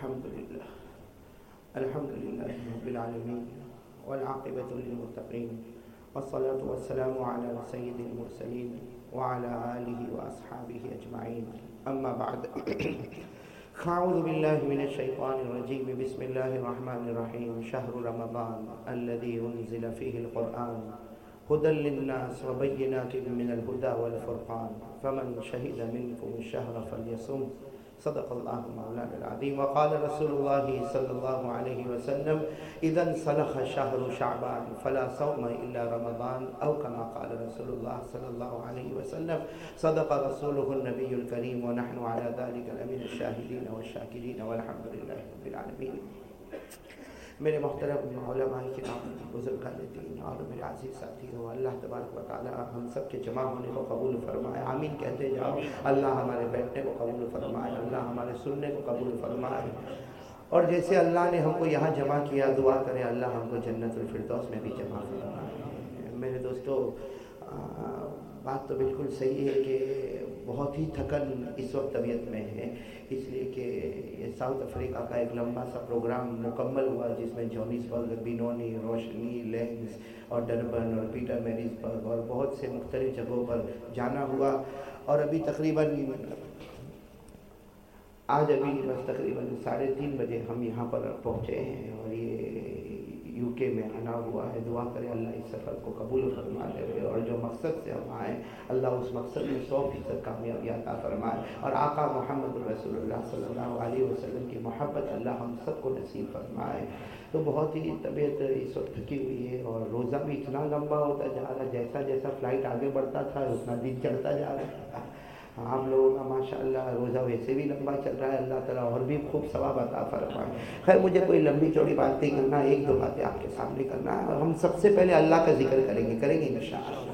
الحمد لله. الحمد لله رب العالمين والعاقبة للمتقين والصلاة والسلام على سيد المرسلين وعلى آله وأصحابه أجمعين. أما بعد أعوذ بالله من الشيطان الرجيم. بسم الله الرحمن الرحيم. شهر رمضان الذي أنزل فيه القرآن. هدى للناس وبينات من الهدى والفرقان. فمن شهد منكم الشهر فليصم. صدق الله مولانا العظيم. وقال رسول الله صلى الله عليه وسلم إذا انسلخ شهر شعبان فلا صوم إلا رمضان. أو كما قال رسول الله صلى الله عليه وسلم صدق رسوله النبي الكريم ونحن على ذلك لمن الشاهدين والشاكرين والحمد لله رب العالمين. میرے محترم علماء کرام بزرگان دین اور میرے عزیز ساتھی ہو اللہ تبارک و تعالی ہم سب کے جمع ہونے کو قبول فرمائے، آمین کہتے جاؤ۔ اللہ ہمارے بیٹھنے کو قبول فرمائے، اللہ ہمارے سننے کو قبول فرمائے۔ اور جیسے اللہ نے ہم کو یہاں جمع کیا، دعا کرے اللہ ہم کو جنت الفردوس میں بھی جمع فرمائے۔ میرے دوستو بات تو بالکل صحیح ہے کہ بہت ہی تھکن اس وقت طبیعت میں ہے۔ اس لیے کہ یہ ساؤتھ افریقہ کا ایک لمبا سا پروگرام مکمل ہوا جس میں جونیس برگ بینونی، روشنی لینس اور ڈربن اور پیٹر میریز برگ اور بہت سے مختلف جگہوں پر جانا ہوا اور ابھی تقریباً آج ابھی بس تقریباً ساڑھے تین بجے ہم یہاں پر پہنچے ہیں اور یہ یو کے میں آنا ہوا ہے، دعا کرے اللہ اس سفر کو قبول فرما دے اور جو مقصد سے ہم آئیں اللہ اس مقصد میں سو فیصد کامیابی عطا فرمائے۔ اور آقا محمد رسول اللہ صلی اللہ علیہ وسلم کی محبت اللہ ہم سب کو نصیب فرمائے۔ تو بہت ہی طبیعت اس وقت تھکی ہوئی ہے، اور روزہ بھی اتنا لمبا ہوتا جا رہا ہے جیسا جیسا فلائٹ آگے بڑھتا تھا، اتنا دن چڑھتا جا رہا۔ ہے ہم لوگوں کا ماشاء اللہ روزہ ویسے بھی لمبا چل رہا ہے، اللہ تعالیٰ اور بھی خوب ثواب عطا فرمائے۔ خیر، مجھے کوئی لمبی چوڑی بات نہیں کرنا، ایک دو باتیں آپ کے سامنے کرنا ہے اور ہم سب سے پہلے اللہ کا ذکر کریں گے کریں گے انشاءاللہ۔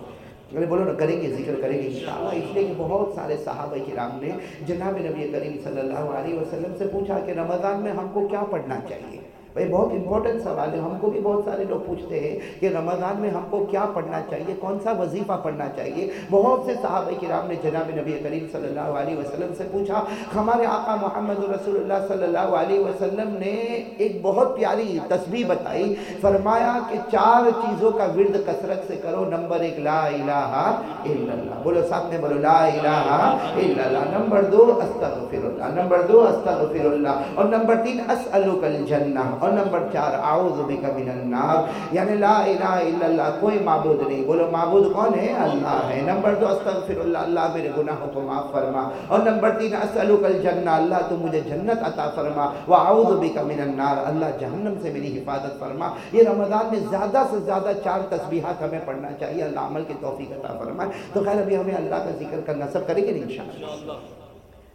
میں بولو نا، کریں گے، ذکر کریں گے انشاءاللہ۔ اس لیے کہ بہت سارے صحابہ کرام نے جناب نبی کریم صلی اللہ علیہ وسلم سے پوچھا کہ رمضان میں ہم کو کیا پڑھنا چاہیے؟ بھائی، بہت امپورٹنٹ سوال ہے۔ ہم کو بھی بہت سارے لوگ پوچھتے ہیں کہ رمضان میں ہم کو کیا پڑھنا چاہیے، کون سا وظیفہ پڑھنا چاہیے؟ بہت سے صحابہ کرام نے جناب نبی کریم صلی اللہ علیہ وسلم سے پوچھا، ہمارے آقا محمد رسول اللہ صلی اللہ علیہ وسلم نے ایک بہت پیاری تسبیح بتائی، فرمایا کہ چار چیزوں کا ورد کثرت سے کرو۔ نمبر ایک، لا الہ الا اللہ۔ بولو ساتھ میں، بولو لا الہ الا اللہ۔ نمبر دو، استغفر اللہ۔ نمبر دو، استغفر اللہ۔ اور نمبر تین اسألک الجنہ اور نمبر چار، اعوذ بک من النار یعنی لا الہ الا اللہ، کوئی معبود نہیں۔ بولو معبود کون ہے؟ اللہ ہے۔ نمبر دو استغفر اللہ اللہ میرے گناہوں کو معاف فرما۔ اور نمبر تین اسألک الجنہ، اللہ تو مجھے جنت عطا فرما۔ واعوذ بک من النار، اللہ جہنم سے میری حفاظت فرما۔ یہ رمضان میں زیادہ سے زیادہ چار تسبیحات ہمیں پڑھنا چاہیے۔ اللہ عمل کی توفیق عطا فرمائے۔ تو خیر، ابھی ہمیں اللہ کا ذکر کرنا سب کریں گے انشاءاللہ۔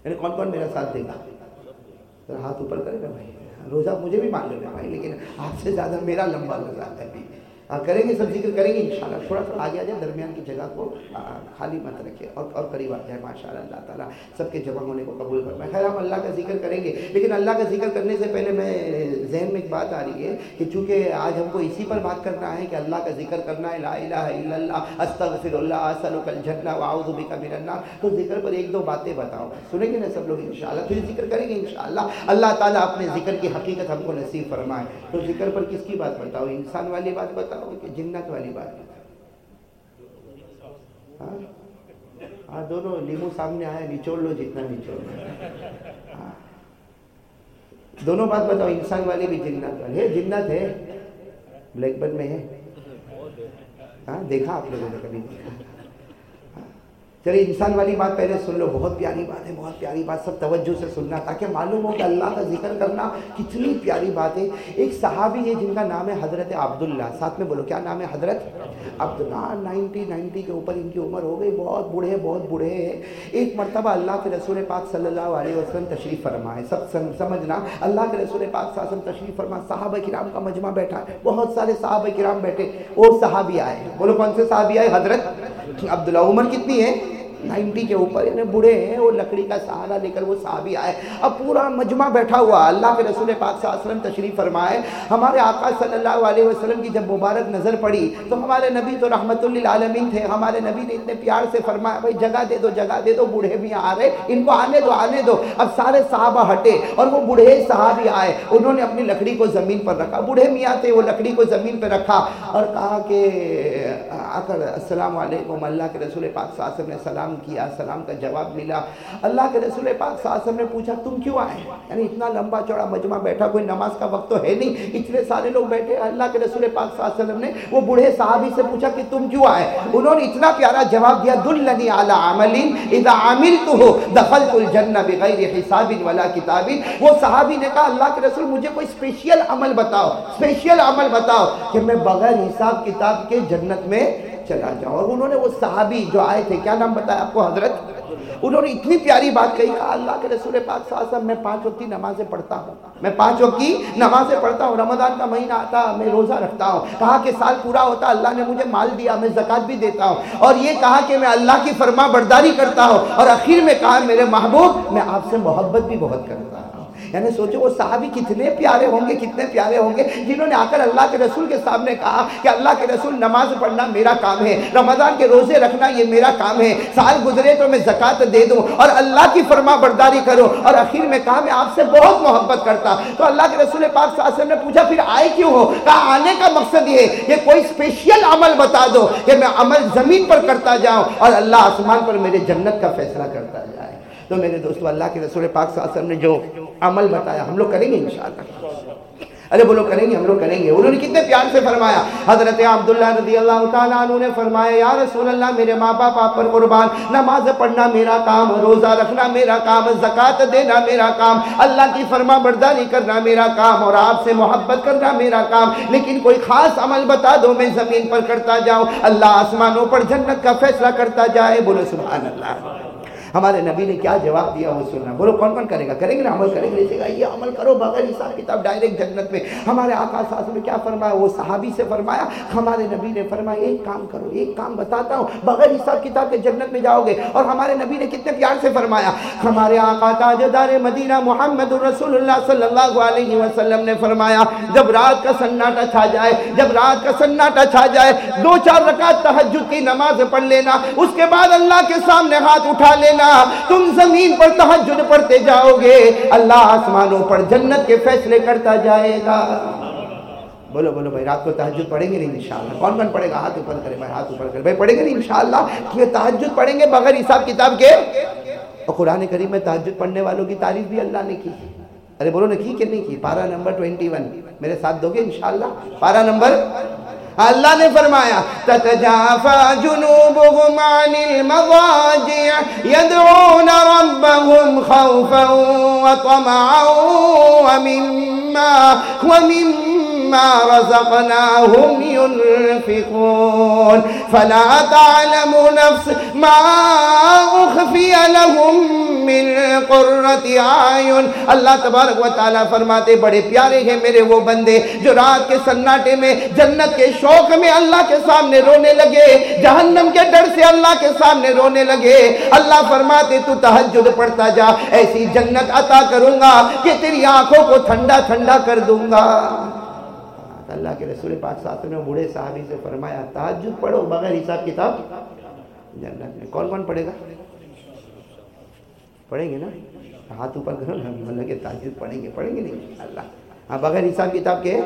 یعنی کون کون میرا ساتھ دے گا؟ ہاتھ اوپر کرے گا بھائی؟ روزہ مجھے بھی معلوم ہے بھائی، لیکن آپ سے زیادہ میرا لمبا روزہ ہے۔ ابھی کریں گے سب ذکر کریں گے انشاءاللہ۔ تھوڑا سا آگے آ جائے درمیان کی جگہ کو خالی مت رکھے اور اور قریب آ جائے ماشاء اللہ اللہ تعالیٰ سب کے جمع ہونے کو قبول فرمائے خیر، ہم اللہ کا ذکر کریں گے۔ لیکن اللہ کا ذکر کرنے سے پہلے میں، ذہن میں ایک بات آ رہی ہے کہ چونکہ آج ہم کو اسی پر بات کرنا ہے کہ اللہ کا ذکر کرنا ہے، لا الہ الا اللہ استغفر اللہ اسلک الجنہ، واعوذ بک من النار، تو ذکر پر ایک دو باتیں بتاؤ سنیں گے نا سب لوگ انشاءاللہ؟ پھر ذکر کریں گے انشاءاللہ۔ اللہ تعالیٰ اپنے ذکر کی حقیقت ہم کو نصیب فرمائے۔ تو ذکر پر کس کی بات بتاؤ انسان والی بات بتاؤ کہ جنت والی بات ہاں؟ ہاں دونوں لیمو سامنے آیا نچوڑ لو جتنا نچوڑ۔ لو دونوں بات بتاؤ، انسان والی بھی جنت والی۔ ہے، جنت ہے، بلیک بن میں ہے۔ ہاں دیکھا آپ لوگوں نے کبھی۔ دیکھا چلیے انسان والی بات پہلے سن لو، بہت پیاری بات ہے، بہت پیاری بات، سب توجہ سے سننا تاکہ معلوم ہو کہ اللہ کا ذکر کرنا کتنی پیاری بات ہے۔ ایک صحابی ہے جن کا نام ہے حضرت عبداللہ، ساتھ میں بولو، کیا نام ہے حضرت؟ عبداللہ، نائنٹی نائنٹی کے اوپر ان کی عمر ہو گئی، بہت بوڑھے بہت بوڑھے ہیں۔ ایک مرتبہ اللہ کے رسول پاک صلی اللہ علیہ وسلم تشریف فرمائے، سب سمجھنا، اللہ کے رسول پاک صلی اللہ علیہ وسلم تشریف فرما صحابہ کرام کا مجمع بیٹھا ہے بہت سارے صحابہ کرام بیٹھے، اور صحابی آئے۔ بولو، کون سے صحابی آئے؟ حضرت عبداللہ۔ عمر کتنی ہے؟ نائنٹی کے اوپر یعنی بوڑھے ہیں، وہ لکڑی کا سہارا لے کر وہ صحابی آئے۔ اب پورا مجمع بیٹھا ہوا، اللہ کے رسول پاک صلی اللہ علیہ وسلم تشریف فرمائے۔ ہمارے آقا صلی اللہ علیہ وسلم کی جب مبارک نظر پڑی، تو ہمارے نبی تو رحمت للعالمین تھے۔ ہمارے نبی نے اتنے پیار سے فرمایا، بھائی جگہ دے دو، جگہ دے دو بوڑھے بھی آ رہے۔ ان کو آنے دو آنے دو۔ اب سارے صحابہ ہٹے اور وہ بوڑھے صحابی آئے۔ انہوں نے اپنی لکڑی کو زمین پر رکھا۔ بوڑھے میاں تھے، وہ لکڑی کو زمین پہ رکھا اور کہا کہ، آ کر السلام علیکم، اللہ کے رسول پاک صلی اللہ علیہ وسلم نے سلام سلام کیا، سلام کا جواب ملا۔ اللہ کے رسول پاک صلی اللہ علیہ وسلم نے پوچھا، تم کیوں آئے؟ یعنی اتنا لمبا چوڑا مجمع بیٹھا، کوئی نماز کا وقت تو ہے نہیں۔ اتنے سارے لوگ بیٹھے، اللہ کے رسول پاک صلی اللہ علیہ وسلم نے وہ بوڑھے صحابی سے پوچھا کہ تم کیوں آئے؟ انہوں نے اتنا پیارا جواب دیا دلنی علی عمل اذا عملته دخلت الجنہ بغیر حساب ولا کتاب. وہ صحابی نے کہا، اللہ کے رسول، مجھے کوئی اسپیشل عمل بتاؤ اسپیشل عمل بتاؤ کہ میں بغیر حساب کتاب کے جنت میں چلا جاؤں اور انہوں نے وہ صحابی جو آئے تھے، کیا نام بتایا آپ کو، حضرت؟ انہوں نے اتنی پیاری بات کہی، کہا، اللہ کے رسول پاک صلی اللہ علیہ وسلم، میں پانچ وقت کی نمازیں پڑھتا ہوں۔ میں پانچ وقت کی نمازیں پڑھتا ہوں، رمضان کا مہینہ آتا، میں روزہ رکھتا ہوں۔ کہا کہ سال پورا ہوتا، اللہ نے مجھے مال دیا، میں زکوٰۃ بھی دیتا ہوں۔ اور یہ کہا کہ میں اللہ کی فرما برداری کرتا ہوں۔ اور اخیر میں کہا، میرے محبوب، میں آپ سے محبت بھی بہت کرتا ہوں۔ یعنی سوچو وہ صحابی کتنے پیارے ہوں گے، کتنے پیارے ہوں گے۔ جنہوں نے آ کر اللہ کے رسول کے سامنے کہا کہ اللہ کے رسول نماز پڑھنا میرا کام ہے، رمضان کے روزے رکھنا یہ میرا کام ہے۔ سال گزرے تو میں زکوٰۃ دے دوں اور اللہ کی فرما برداری کروں اور اخیر میں کہا میں آپ سے بہت محبت کرتا۔ تو اللہ کے رسول پاک صلی اللہ علیہ وسلم نے پوچھا، پھر آئے کیوں ہو؟ کہا، آنے کا مقصد یہ ہے کہ کوئی اسپیشل عمل بتا دو کہ میں عمل زمین پر کرتا جاؤں اور اللہ آسمان پر میرے جنت کا فیصلہ کرتا جائے تو میرے دوستو، اللہ کے رسول پاک صلی اللہ علیہ وسلم نے جو عمل بتایا، ہم لوگ کریں گے انشاءاللہ۔ ارے بولو، کریں گے، ہم لوگ کریں گے۔ انہوں نے کتنے پیار سے فرمایا۔ حضرت عبداللہ رضی اللہ تعالیٰ عنہ نے فرمایا، یا رسول اللہ، میرے ماں باپ، آپ پر قربان، نماز پڑھنا میرا کام، روزہ رکھنا میرا کام، زکوٰۃ دینا میرا کام، اللہ کی فرما برداری کرنا میرا کام اور آپ سے محبت کرنا میرا کام، لیکن کوئی خاص عمل بتا دو، میں زمین پر کرتا جاؤں، اللہ آسمانوں پر جنت کا فیصلہ کرتا جائے، بولو سبحان اللہ۔ ہمارے نبی نے کیا جواب دیا وہ سننا۔ بولو، کون کون کرے گا؟ کریں گے نا؟ عمل کریں گے۔ گا یہ عمل کرو، بغیر حساب کتاب ڈائریکٹ جنت میں۔ ہمارے آقا ساس نے کیا فرمایا؟ وہ صحابی سے فرمایا، ہمارے نبی نے فرمایا، ایک کام کرو، ایک کام بتاتا ہوں۔ بغیر حساب کتاب کے جنت میں جاؤ گے۔ اور ہمارے نبی نے کتنے پیار سے فرمایا، ہمارے آقا تاجدار مدینہ محمد رسول اللہ صلی اللہ علیہ وسلم نے فرمایا، جب رات کا سناٹا چھا جائے، جب رات کا سناٹا چھا جائے، دو چار رکعت تہجد کی نماز پڑھ لینا، اس کے بعد اللہ کے سامنے ہاتھ اٹھا لینا تم زمین پر تحجد پڑھتے جاؤ گے۔ اللہ آسمانوں پر جنت کے فیصلے کرتا جائے گا۔ بولو بولو بھائی، رات کو تحجد پڑھیں گے نہیں انشاءاللہ؟ کون کون پڑھے گا؟ ہاتھ اوپر کرے بھائی، ہاتھ اوپر کرے بھائی، پڑھیں گے نہیں انشاءاللہ؟ کیونکہ تحجد پڑھیں گے بغیر حساب کتاب کے؟ اور قرآن کریم میں تحجد پڑھنے والوں کی تعریف بھی اللہ نے کی۔ ارے، بولو نے کی کہ نہیں کی؟ پارا نمبر 21 میرے ساتھ دو گے انشاءاللہ؟ پارا نمبر اللہ نے فرمایا تتجافا جنوبهم عن المضاجع يدعون ربهم خوفا وطمعا ومما ومما رزقناهم ينفقون. فلا تعلم نفس ما أخفي لهم من قررت آئین اللہ تبارک و تعالیٰ فرماتے، بڑے پیارے ہیں میرے وہ بندے جو رات کے سناٹے میں جنت کے شوق میں اللہ کے سامنے رونے لگے، جہنم کے ڈر سے اللہ کے سامنے رونے لگے۔ اللہ فرماتے، تو تحجد پڑھتا جا، ایسی جنت عطا کروں گا کہ تیری آنکھوں کو ٹھنڈا ٹھنڈا کر دوں گا۔ اللہ کے رسول پاک ساتھ نے بوڑھے صحابی سے فرمایا تحجد پڑھو بغیر حساب کتاب. جنت میں کون کون پڑھے گا؟ پڑھیں گے نا؟ ہاتھ اوپر کرو نا، اللہ کے تاجد پڑھیں گے پڑھیں گے نہیں؟ اللہ۔ ہاں بغیر حساب کتاب کے؟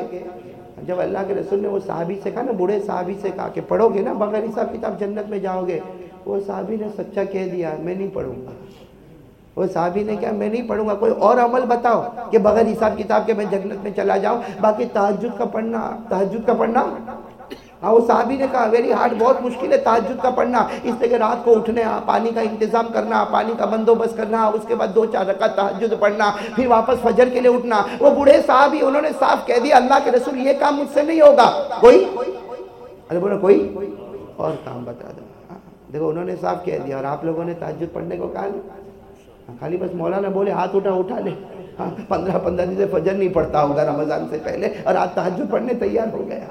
جب اللہ کے رسول نے وہ صحابی سے کہا نا، بوڑھے صحابی سے کہا کہ پڑھو گے نا، بغیر حساب کتاب جنت میں جاؤ گے، وہ صحابی نے سچا کہہ دیا، میں نہیں پڑھوں گا۔ وہ صحابی نے کہا میں نہیں پڑھوں گا کوئی اور عمل بتاؤ کہ بغیر حساب کتاب کے میں جنت میں چلا جاؤں۔ باقی تحجد کا پڑھنا تحجد کا پڑھنا۔ ہاں وہ صحابی نے کہا ویری ہارڈ بہت مشکل ہے تحجد کا پڑھنا۔ اس لیے کہ رات کو اٹھنے پانی کا انتظام کرنا پانی کا بندوبست کرنا اس کے بعد دو چار رکعت تحجد پڑھنا پھر واپس فجر کے لیے اٹھنا۔ وہ بوڑھے صحابی انہوں نے صاف کہہ دیا اللہ کے رسول یہ کام مجھ سے نہیں ہوگا۔ کوئی؟ ارے بولے کوئی؟ اور کام بتا دو۔ ہاں، دیکھو انہوں نے صاف کہہ دیا اور آپ لوگوں نے تحجد پڑھنے کو کہا۔ ہاں، خالی بس مولانا بولے، ہاتھ اٹھا اٹھا لے۔ ہاں پندرہ پندرہ دن سے فجر نہیں پڑھتا ہوگا رمضان سے پہلے اور آج تحجد پڑھنے تیار ہو گیا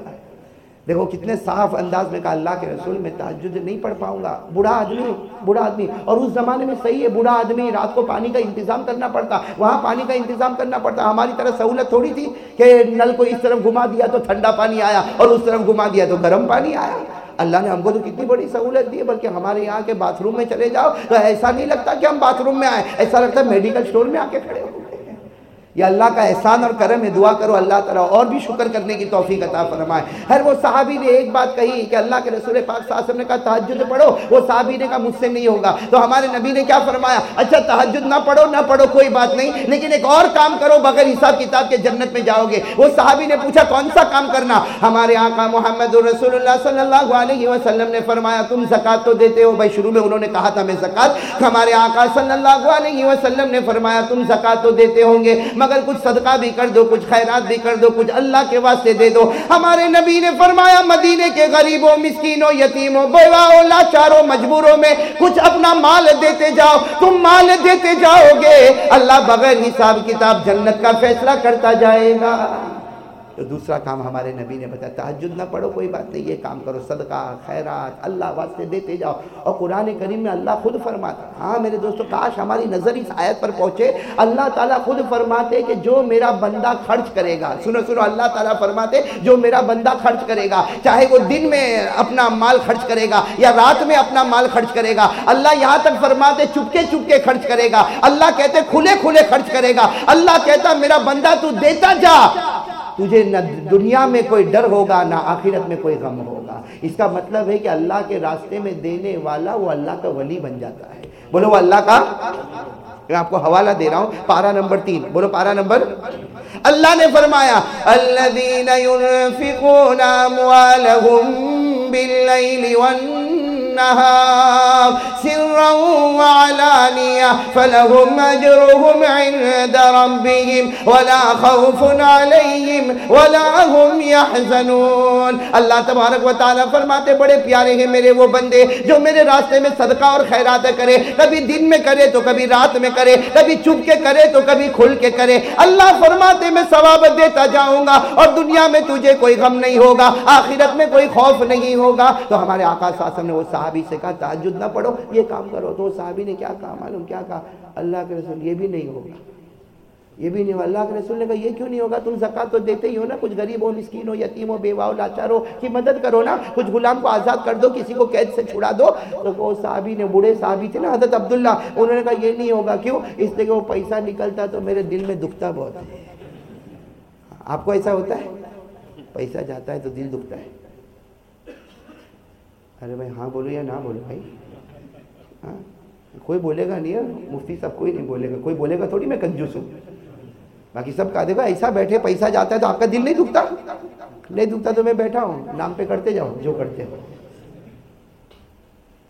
دیکھو کتنے صاف انداز میں کہا، اللہ کے رسول میں تحجد نہیں پڑھ پاؤں گا۔ بوڑھا آدمی بوڑھا آدمی۔ اور اس زمانے میں صحیح ہے، بوڑھا آدمی رات کو پانی کا انتظام کرنا پڑتا۔ وہاں پانی کا انتظام کرنا پڑتا۔ ہماری طرح سہولت تھوڑی تھی کہ نل کو اس طرف گھما دیا تو ٹھنڈا پانی آیا اور اس طرف گھما دیا تو گرم پانی آیا۔ اللہ نے ہم کو تو کتنی بڑی سہولت دی ہے بلکہ ہمارے یہاں کے باتھ روم میں چلے جاؤ۔ تو ایسا نہیں لگتا کہ ہم باتھ روم میں آئے، ایسا لگتا ہے میڈیکل اسٹور میں آ کے کھڑے ہو۔ یا اللہ کا احسان اور کرم ہے دعا کرو، اللہ تعالیٰ اور بھی شکر کرنے کی توفیق عطا فرمائے۔ ہر وہ صحابی نے ایک بات کہی کہ اللہ کے رسول پاک صلی اللہ علیہ وسلم نے کہا تحجد پڑھو۔ وہ صحابی نے کہا، مجھ سے نہیں ہوگا۔ تو ہمارے نبی نے کیا فرمایا؟ اچھا تحجد نہ پڑھو نہ پڑھو، کوئی بات نہیں۔ لیکن ایک اور کام کرو، بغیر حساب کتاب کے جنت میں جاؤ گے۔ وہ صحابی نے پوچھا، کون سا کام کرنا؟ ہمارے آقا محمد رسول اللہ صلی اللہ علیہ وسلم نے فرمایا، تم زکات تو دیتے ہو۔ بھائی، شروع میں انہوں نے کہا تھا، میں زکات ہمارے آقا صلی اللہ علیہ وسلم نے فرمایا، تم زکات تو دیتے ہوں گے۔ مگر کچھ صدقہ بھی کر دو، کچھ خیرات بھی کر دو، کچھ اللہ کے واسطے دے دو۔ ہمارے نبی نے فرمایا، مدینے کے غریبوں، مسکینوں، یتیموں بیواؤں لاچاروں، مجبوروں میں کچھ اپنا مال دیتے جاؤ۔ تم مال دیتے جاؤ گے۔ اللہ بغیر حساب کتاب جنت کا فیصلہ کرتا جائے گا۔ تو دوسرا کام ہمارے نبی نے بتایا تحجد نہ پڑھو، کوئی بات نہیں، یہ کام کرو، صدقہ، خیرات، اللہ واسطے دیتے جاؤ۔ اور قرآن کریم میں اللہ خود فرماتا ہاں میرے دوستو، کاش ہماری نظر اس آیت پر پہنچے، اللہ تعالیٰ خود فرماتے کہ جو میرا بندہ خرچ کرے گا، سنو سنو، اللہ تعالیٰ فرماتے، جو میرا بندہ خرچ کرے گا، چاہے وہ دن میں اپنا مال خرچ کرے گا یا رات میں اپنا مال خرچ کرے گا، اللہ یہاں تک فرماتے، چپکے چپکے خرچ کرے گا۔ اللہ کہتے، کھلے کھلے خرچ کرے گا۔ اللہ کہتا، میرا بندہ تو دیتا جا۔ تجھے نہ دنیا میں کوئی ڈر ہوگا، نہ آخرت میں کوئی غم ہوگا۔ اس کا مطلب ہے کہ اللہ کے راستے میں دینے والا وہ اللہ کا ولی بن جاتا ہے۔ بولو وہ اللہ کا۔ میں آپ کو حوالہ دے رہا ہوں پارا نمبر تین۔ بولو پارا نمبر۔ اللہ نے فرمایا، الذین ينفقون اموالهم باللیل والنہار۔ سرا وعلانیہ فلهم اجرهم عند ربهم ولا خوف علیہم ولا هم يحزنون. اللہ تبارک و تعالیٰ فرماتے، بڑے پیارے ہیں میرے وہ بندے جو میرے راستے میں صدقہ اور خیرات کرے، کبھی دن میں کرے تو کبھی رات میں کرے، کبھی چھپ کے کرے تو کبھی کھل کے کرے۔ اللہ فرماتے، میں ثواب دیتا جاؤں گا اور دنیا میں تجھے کوئی غم نہیں ہوگا، آخرت میں کوئی خوف نہیں ہوگا۔ تو ہمارے آقا ساسم نے وہ صحابی سے کہا تحجد نہ پڑھو یہ کام کرو. تو صحابی نے کیا کہا، معلوم کیا کہا؟ اللہ کے رسول، یہ بھی نہیں ہوگا. یہ بھی نہیں ہوگا۔ اللہ کے رسول نے کہا، یہ کیوں نہیں ہوگا؟ تم زکات تو دیتے ہی ہو نا، کچھ غریب ہو مسکین ہو یتیم ہو بیوہ ہو لاچار ہو کی مدد کرو نا، کچھ غلام کو آزاد کر دو، کسی کو قید سے چھڑا دو. تو وہ صحابی نے، بوڑھے صحابی تھے نا، حضرت عبداللہ، انہوں نے کہا، یہ نہیں ہوگا، کیوں؟ اس لیے کہ وہ پیسہ نکلتا تو میرے دل میں دکھتا بہت ہے۔ آپ کو ایسا ہوتا ہے؟ پیسہ جاتا ہے تو دل دکھتا ہے۔ ارے بھائی ہاں بولو یا نہ بولو بھائی؟ ہاں؟ کوئی بولے گا نہیں ہے مفتی صاحب کوئی نہیں بولے گا۔ کوئی بولے گا تھوڑی میں کنجوس ہوں۔ باقی سب کہا، دیکھو ایسا بیٹھے، پیسہ جاتا ہے تو آپ کا دل نہیں دکھتا۔ نہیں دکھتا تو میں بیٹھا ہوں، نام پہ کرتے جاؤ، جو کرتے ہو۔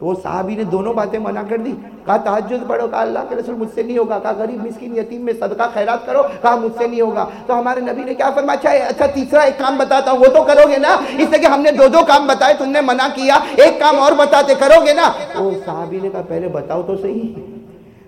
تو وہ صحابی نے دونوں باتیں منع کر دی، کہا تحجد پڑھو، کہا اللہ کے رسول مجھ سے نہیں ہوگا، کہا غریب مسکین یتیم میں صدقہ خیرات کرو، کہا مجھ سے نہیں ہوگا۔ تو ہمارے نبی نے کیا فرمایا؟ اچھا اچھا تیسرا ایک کام بتاتا ہوں، وہ تو کرو گے نا؟ اس لیے کہ ہم نے دو دو کام بتائے، تم نے منع کیا، ایک کام اور بتاتے، کرو گے نا؟ وہ صحابی نے کہا، پہلے بتاؤ تو صحیح۔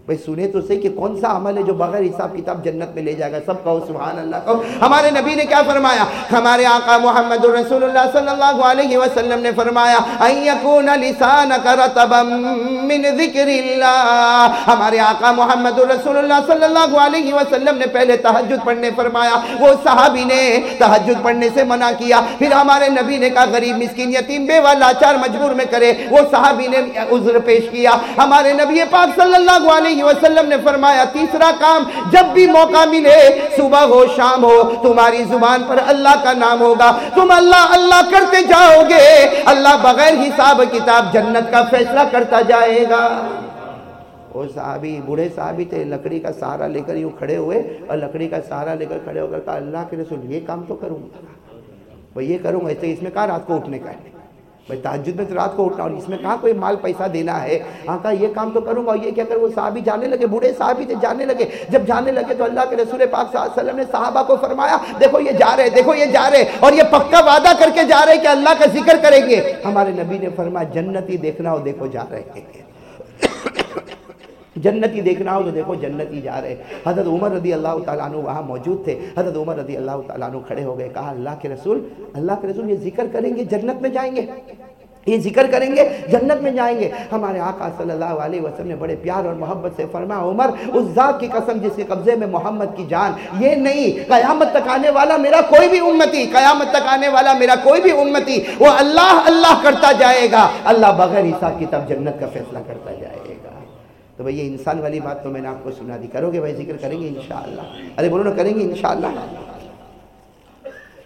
بھئی سنے تو صحیح کہ کون سا عمل ہے جو بغیر حساب کتاب جنت میں لے جائے گا؟ سب کہو سبحان اللہ، کہو۔ ہمارے نبی نے کیا فرمایا؟ ہمارے آقا محمد رسول اللہ صلی اللہ علیہ وسلم نے فرمایا، ان یکون لسانک رتبا من ذکر اللہ. ہمارے آقا محمد رسول اللہ صلی اللہ علیہ وسلم نے پہلے تحجد پڑھنے فرمایا، وہ صحابی نے تحجد پڑھنے سے منع کیا۔ پھر ہمارے نبی نے کہا، غریب مسکین یتیم بیوہ لاچار مجبور میں کرے۔ وہ صحابی نے عذر پیش کیا۔ ہمارے نبی پاک صلی اللہ علیہ علیہ وسلم نے فرمایا، تیسرا کام، جب بھی موقع ملے، صبح ہو، شام ہو، تمہاری زبان پر اللہ کا نام ہوگا۔ تم اللہ اللہ کرتے جاؤ گے۔ اللہ بغیر حساب کتاب جنت کا فیصلہ کرتا جائے گا۔ وہ صحابی، بوڑھے صحابی تھے، لکڑی کا سہارا لے کر یوں کھڑے ہوئے اور لکڑی کا سہارا لے کر کھڑے ہو کر کہا، اللہ کے رسول، یہ کام تو کروں گا۔ وہ یہ کروں گا، اس میں کہا، رات کو اٹھنے کا ہے۔ بھائی تاجد میں تو رات کو اٹھنا اور اس میں کہاں کوئی مال پیسہ دینا ہے؟ ہاں کہا یہ کام تو کروں گا، یہ کیا کر وہ صحابی جانے لگے، بوڑھے صحابی تھے، جانے لگے۔ جب جانے لگے تو اللہ کے رسول پاک صلی اللہ علیہ وسلم نے صحابہ کو فرمایا، دیکھو یہ جا رہے، دیکھو یہ جا رہے۔ اور یہ پکا وعدہ کر کے جا رہے کہ اللہ کا ذکر کریں گے۔ ہمارے نبی نے فرمایا، جنتی دیکھنا ہو دیکھو جا رہے ہیں۔ جنتی دیکھنا ہو تو دیکھو جنتی جا رہے۔ حضرت عمر رضی اللہ تعالیٰ عنہ وہاں موجود تھے۔ حضرت عمر رضی اللہ تعالیٰ عنہ کھڑے ہو گئے، کہا، اللہ کے رسول، اللہ کے رسول یہ ذکر کریں گے، جنت میں جائیں گے۔ یہ ذکر کریں گے، جنت میں جائیں گے۔ ہمارے آقا صلی اللہ علیہ وسلم نے بڑے پیار اور محبت سے فرمایا، عمر، اس ذات کی قسم جس کے قبضے میں محمد کی جان، یہ نہیں۔ قیامت تک آنے والا میرا کوئی بھی امتی، قیامت تک آنے والا میرا کوئی بھی امتی، وہ اللہ اللہ کرتا جائے گا۔ اللہ بغیر حساب کتاب جنت کا فیصلہ کرتا جائے گا۔ تو بھئی یہ انسان والی بات تو میں نے آپ کو سنا دی۔ کرو گے بھائی ذکر کریں گے انشاءاللہ۔ ارے بولو نا، کریں گے انشاءاللہ۔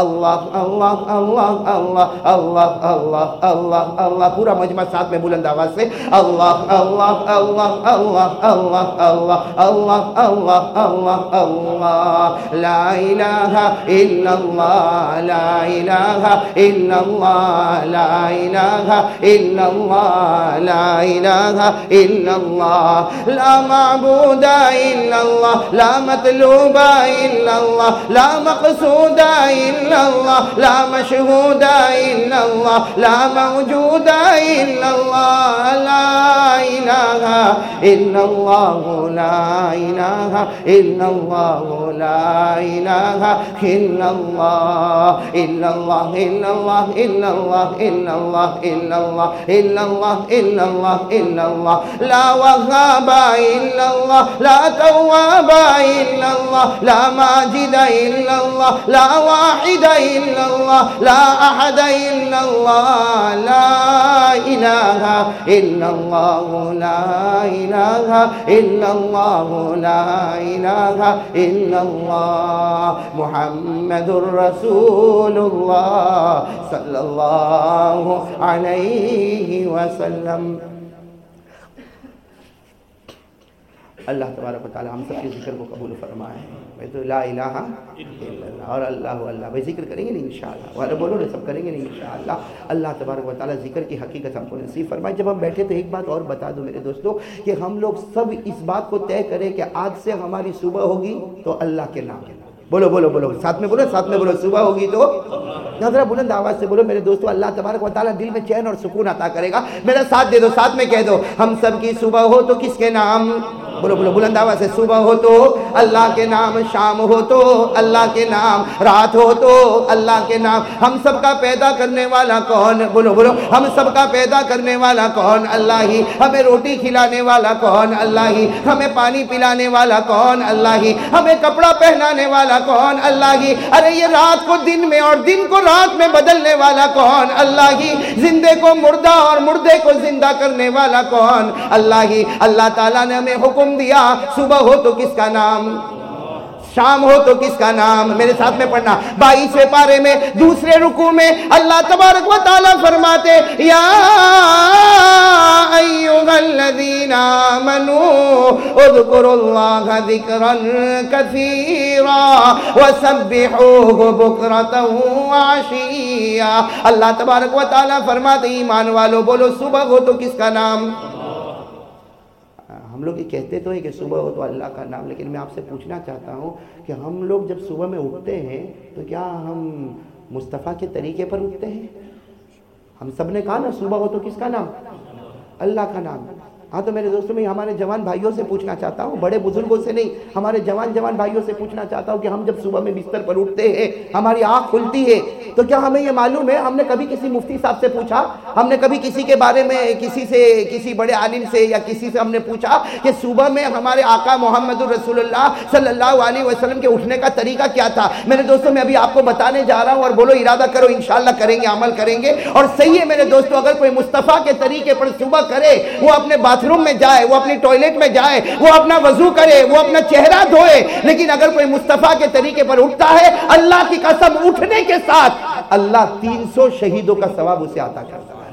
اللہ اللہ اللہ اللہ اللہ اللہ اللہ اللہ پورا مجمع ساتھ میں بلند آواز سے اللہ اللہ اللہ اللہ اللہ اللہ اللہ اللہ اللہ اللہ لا الہ الا اللہ لا الہ الا اللہ لا الہ الا اللہ لا الہ الا اللہ لا معبود الا اللہ لا مطلوب الا اللہ لا مقصود الا إلا الله لا مشهود إلا الله لا موجود إلا الله لا إله إلا الله لا إله إلا الله لا إله إلا الله إلا الله إلا الله إلا الله إلا الله إلا الله إلا الله إلا الله إلا الله لا وهاب إلا الله لا تواب إلا الله لا ماجد إلا الله لا واحد إلا الله لا أحد إلا الله لا إله إلا الله لا إله إلا الله لا إله إلا الله. محمد رسول الله صلى الله عليه وسلم. اللہ تبارک و تعالی ہم سب کے ذکر کو قبول فرمائے۔ تو لا الہ الا اللہ اور اللہ اللہ، بھائی ذکر کریں گے نہیں انشاءاللہ۔ اور بولو نا، سب کریں گے نہیں انشاءاللہ۔ اللہ تبارک و تعالی ذکر کی حقیقت ہم کو نصیب فرمائے۔ جب ہم بیٹھے تو ایک بات اور بتا دو میرے دوستو، کہ ہم لوگ سب اس بات کو طے کریں کہ آج سے ہماری صبح ہوگی تو اللہ کے نام۔ بولو بولو بولو، ساتھ میں بولو، ساتھ میں بولو، صبح ہوگی تو ذرا بلند آواز سے بولو۔ میرے دوستو، اللہ تبارک و تعالیٰ دل میں چین اور سکون عطا کرے گا۔ میرا ساتھ دے دو، ساتھ میں کہہ دو، ہم سب کی صبح ہو تو کس کے نام؟ بولو بولو، بلند آواز سے صبح ہو تو اللہ کے نام، شام ہو تو اللہ کے نام، رات ہو تو اللہ کے نام۔ ہم سب کا پیدا کرنے والا کون؟ بولو بولو۔ ہم سب کا پیدا کرنے والا کون؟ اللہ ہی۔ ہمیں روٹی کھلانے والا کون؟ اللہ ہی۔ ہمیں پانی پلانے والا کون؟ اللہ ہی۔ ہمیں کپڑا پہنانے والا کون؟ اللہ ہی۔ ارے، یہ رات کو دن میں اور دن کو رات میں بدلنے والا کون؟ اللہ ہی۔ زندے کو مردہ اور مردے کو زندہ کرنے والا کون؟ اللہ ہی۔ اللہ تعالیٰ نے ہمیں حکم دیا، صبح ہو تو کس کا نام؟ شام ہو تو کس کا نام؟ میرے ساتھ میں پڑھنا۔ بائیسویں پارے میں، دوسرے رکو میں اللہ تبارک و تعالیٰ فرماتے، یا ایوہ الذین آمنوا اذکروا اللہ ذکرا کثیرا وسبحوه بکرتا وعشیا اللہ تبارک و تعالیٰ فرماتے، ایمان والو، بولو، صبح ہو تو کس کا نام؟ ہم لوگ یہ کہتے تو ہیں کہ صبح ہو تو اللہ کا نام، لیکن میں آپ سے پوچھنا چاہتا ہوں کہ ہم لوگ جب صبح میں اٹھتے ہیں تو کیا ہم مصطفیٰ کے طریقے پر اٹھتے ہیں؟ ہم سب نے کہا نا صبح ہو تو کس کا نام؟ اللہ کا نام۔ ہاں تو میرے دوستوں، میں ہمارے جوان بھائیوں سے پوچھنا چاہتا ہوں، بڑے بزرگوں سے نہیں، ہمارے جوان جوان بھائیوں سے پوچھنا چاہتا ہوں کہ ہم جب صبح میں بستر پر اٹھتے ہیں، ہماری آنکھ کھلتی ہے، تو کیا ہمیں یہ معلوم ہے؟ ہم نے کبھی کسی مفتی صاحب سے پوچھا؟ ہم نے کبھی کسی کے بارے میں کسی سے، کسی بڑے عالم سے یا کسی سے ہم نے پوچھا کہ صبح میں ہمارے آقا محمد الرسول اللہ صلی اللہ علیہ وسلم کے اٹھنے کا طریقہ کیا تھا؟ میرے دوستوں، میں ابھی آپ کو بتانے جا رہا ہوں اور بولو، ارادہ کرو، انشاءاللہ کریں گے، عمل کریں گے اور صحیح ہے میرے دوستوں، اگر کوئی مصطفیٰ کے طریقے پر صبح کرے، وہ اپنے بات باتھ روم میں جائے، وہ اپنی ٹوائلٹ میں جائے، وہ اپنا وضو کرے، وہ اپنا چہرہ دھوئے، لیکن اگر کوئی مصطفیٰ کے طریقے پر اٹھتا ہے، اللہ کی قسم اٹھنے کے ساتھ، اللہ تین سو شہیدوں کا ثواب اسے عطا کرتا ہے۔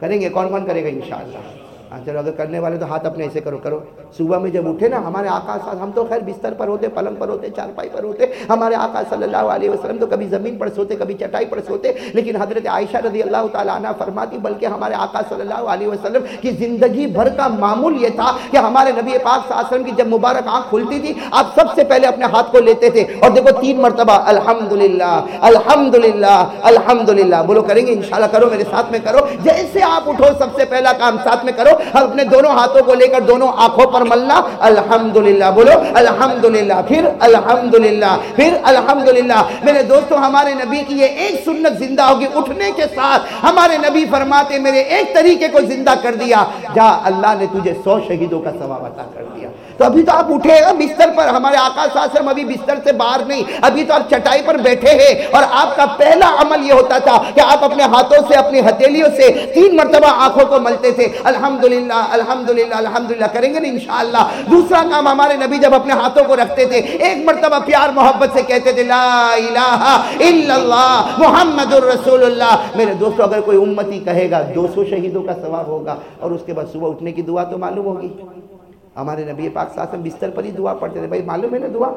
کریں گے؟ کون کون کرے گا؟ انشاءاللہ۔ ہاں چلو اگر کرنے والے تو ہاتھ اپنے ایسے کرو کرو۔ صبح میں جب اٹھے نا، ہمارے آقا ساتھ ہم تو خیر بستر پر ہوتے، پلنگ پر ہوتے، چارپائی پر ہوتے۔ ہمارے آقا صلی اللہ علیہ وسلم تو کبھی زمین پر سوتے، کبھی چٹائی پر سوتے۔ لیکن حضرت عائشہ رضی اللہ تعالیٰ عنہ فرماتی، بلکہ ہمارے آقا صلی اللہ علیہ وسلم کی زندگی بھر کا معمول یہ تھا کہ ہمارے نبی پاک صلی اللہ علیہ وسلم کی جب مبارک آنکھ کھلتی تھی، آپ سب سے پہلے اپنے ہاتھ کو لیتے تھے۔ اور دیکھو، تین مرتبہ، الحمدللہ الحمدللہ الحمدللہ۔ بولو، کریں گے؟ انشاءاللہ کرو، میرے ساتھ میں کرو۔ جیسے آپ اٹھو، سب سے پہلا کام ساتھ میں کرو۔ اپنے دونوں ہاتھوں کو لے کر دونوں آنکھوں پر ملنا، الحمدللہ بولو، الحمدللہ، پھر الحمدللہ پھر الحمدللہ۔ میرے دوستو، ہمارے نبی کی یہ ایک سنت زندہ ہوگی اٹھنے کے ساتھ۔ ہمارے نبی فرماتے، میرے ایک طریقے کو زندہ کر دیا۔ جا، اللہ نے تجھے سو شہیدوں کا ثواب عطا کر دیا۔ تو ابھی تو آپ اٹھے گا بستر پر۔ ہمارے آقا صاحب ابھی بستر سے باہر نہیں، ابھی تو آپ چٹائی پر بیٹھے ہیں۔ اور آپ کا پہلا عمل یہ ہوتا تھا کہ آپ اپنے ہاتھوں سے، اپنی ہتھیلیوں سے تین مرتبہ آنکھوں کو ملتے تھے۔ الحمدللہ الحمدللہ الحمدللہ الحمدللہ کریں گے نا انشاءاللہ۔ دوسرا کام ہمارے نبی جب اپنے ہاتھوں کو رکھتے تھے، ایک مرتبہ پیار محبت سے کہتے تھے، لا الہ الا اللہ، محمد الرسول اللہ میرے دوستو، اگر کوئی امتی کہے گا، دو سو شہیدوں کا ثواب ہوگا اور اس کے بعد صبح اٹھنے کی دعا تو معلوم ہوگی۔ ہمارے نبی پاک صلی اللہ علیہ وسلم بستر پر ہی دعا پڑھتے تھے، بھائی معلوم ہے نا دعا؟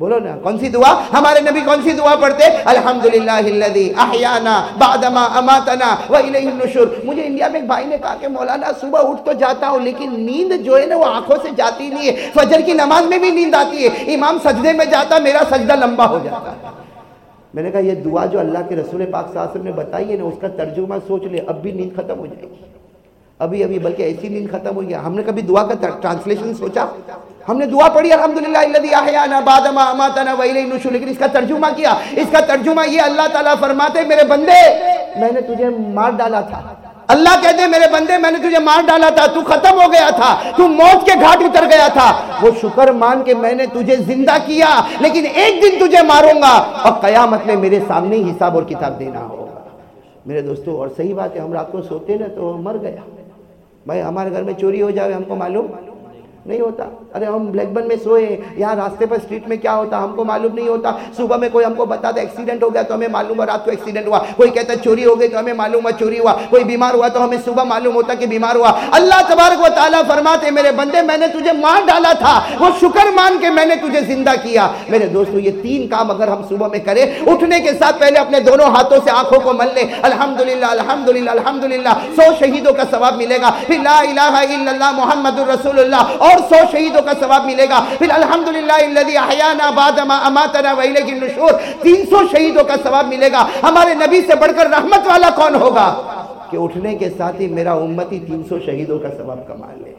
بولو نا، کون سی دعا؟ ہمارے نبی کون سی دعا پڑھتے؟ الحمدللہ الذی احیانا بعدما اماتنا و النشور۔ مجھے انڈیا میں ایک بھائی نے کہا کہ مولانا، صبح اٹھ تو جاتا ہوں، لیکن نیند جو ہے نا، وہ آنکھوں سے جاتی نہیں ہے۔ فجر کی نماز میں بھی نیند آتی ہے۔ امام سجدے میں جاتا، میرا سجدہ لمبا ہو جاتا۔ میں نے کہا، یہ دعا جو اللہ کے رسول پاک صلی اللہ علیہ وسلم نے بتائی ہے نا، اس کا ترجمہ سوچ لے، اب بھی نیند ختم ہو جائے گی۔ ابھی ابھی، بلکہ ایسی نیند ختم ہوئی ہے ہم نے کبھی دعا کا ٹرانسلیشن سوچا؟ ہم نے دعا پڑھی، الحمدللہ الذی احیانا بعد ما اماتنا و الیہ النشور، لیکن اس کا ترجمہ کیا؟ اس کا ترجمہ یہ اللہ تعالیٰ فرماتے، میرے بندے، میں نے تجھے مار ڈالا تھا۔ اللہ کہتے ہیں، میرے بندے، میں نے تجھے مار ڈالا تھا، تو ختم ہو گیا تھا، تو موت کے گھاٹ اتر گیا تھا۔ وہ شکر مان کے میں نے تجھے زندہ کیا، لیکن ایک دن تجھے ماروں گا۔ اور قیامت میں میرے سامنے ہی حساب اور کتاب دینا ہوگا۔ میرے دوستو، اور صحیح بات ہے، ہم رات کو سوتے نا تو مر گیا۔ بھائی، ہمارے گھر میں چوری ہو جائے، ہم کو معلوم؟ نہیں ہوتا۔ ارے ہم بلیک بن میں سوئے، یہاں راستے پر اسٹریٹ میں کیا ہوتا؟ ہم کو معلوم نہیں ہوتا۔ صبح میں کوئی ہم کو بتاتا ایکسیڈنٹ ہو گیا تو ہمیں معلوم ہوا، رات کو ایکسیڈنٹ ہوا۔ کوئی کہتا ہے چوری ہو گئی تو ہمیں معلوم ہوا چوری ہوا۔ کوئی بیمار ہوا تو ہمیں صبح معلوم ہوتا کہ بیمار ہوا۔ اللہ تبارک و تعالیٰ فرماتے میرے بندے، میں نے تجھے مار ڈالا تھا۔ وہ شکر مان کے میں نے تجھے زندہ کیا۔ میرے دوستو، یہ تین کام اگر ہم صبح میں کریں، اٹھنے کے ساتھ پہلے اپنے دونوں ہاتھوں سے آنکھوں کو مل لیں الحمدللہ الحمدللہ الحمدللہ۔ سو شہیدوں کا ثواب ملے گا۔ پھر لا الہ الا اللہ محمد الرسول اللہ۔ اور اور سو شہیدوں کا ثواب ملے گا۔ پھر الحمدللہ الذی احیانا بعد ما اماتنا و الیہ النشور۔ تین سو شہیدوں کا ثواب ملے گا۔ ہمارے نبی سے بڑھ کر رحمت والا کون ہوگا؟ کہ اٹھنے کے ساتھ ہی میرا امتی تین سو شہیدوں کا ثواب کما لے۔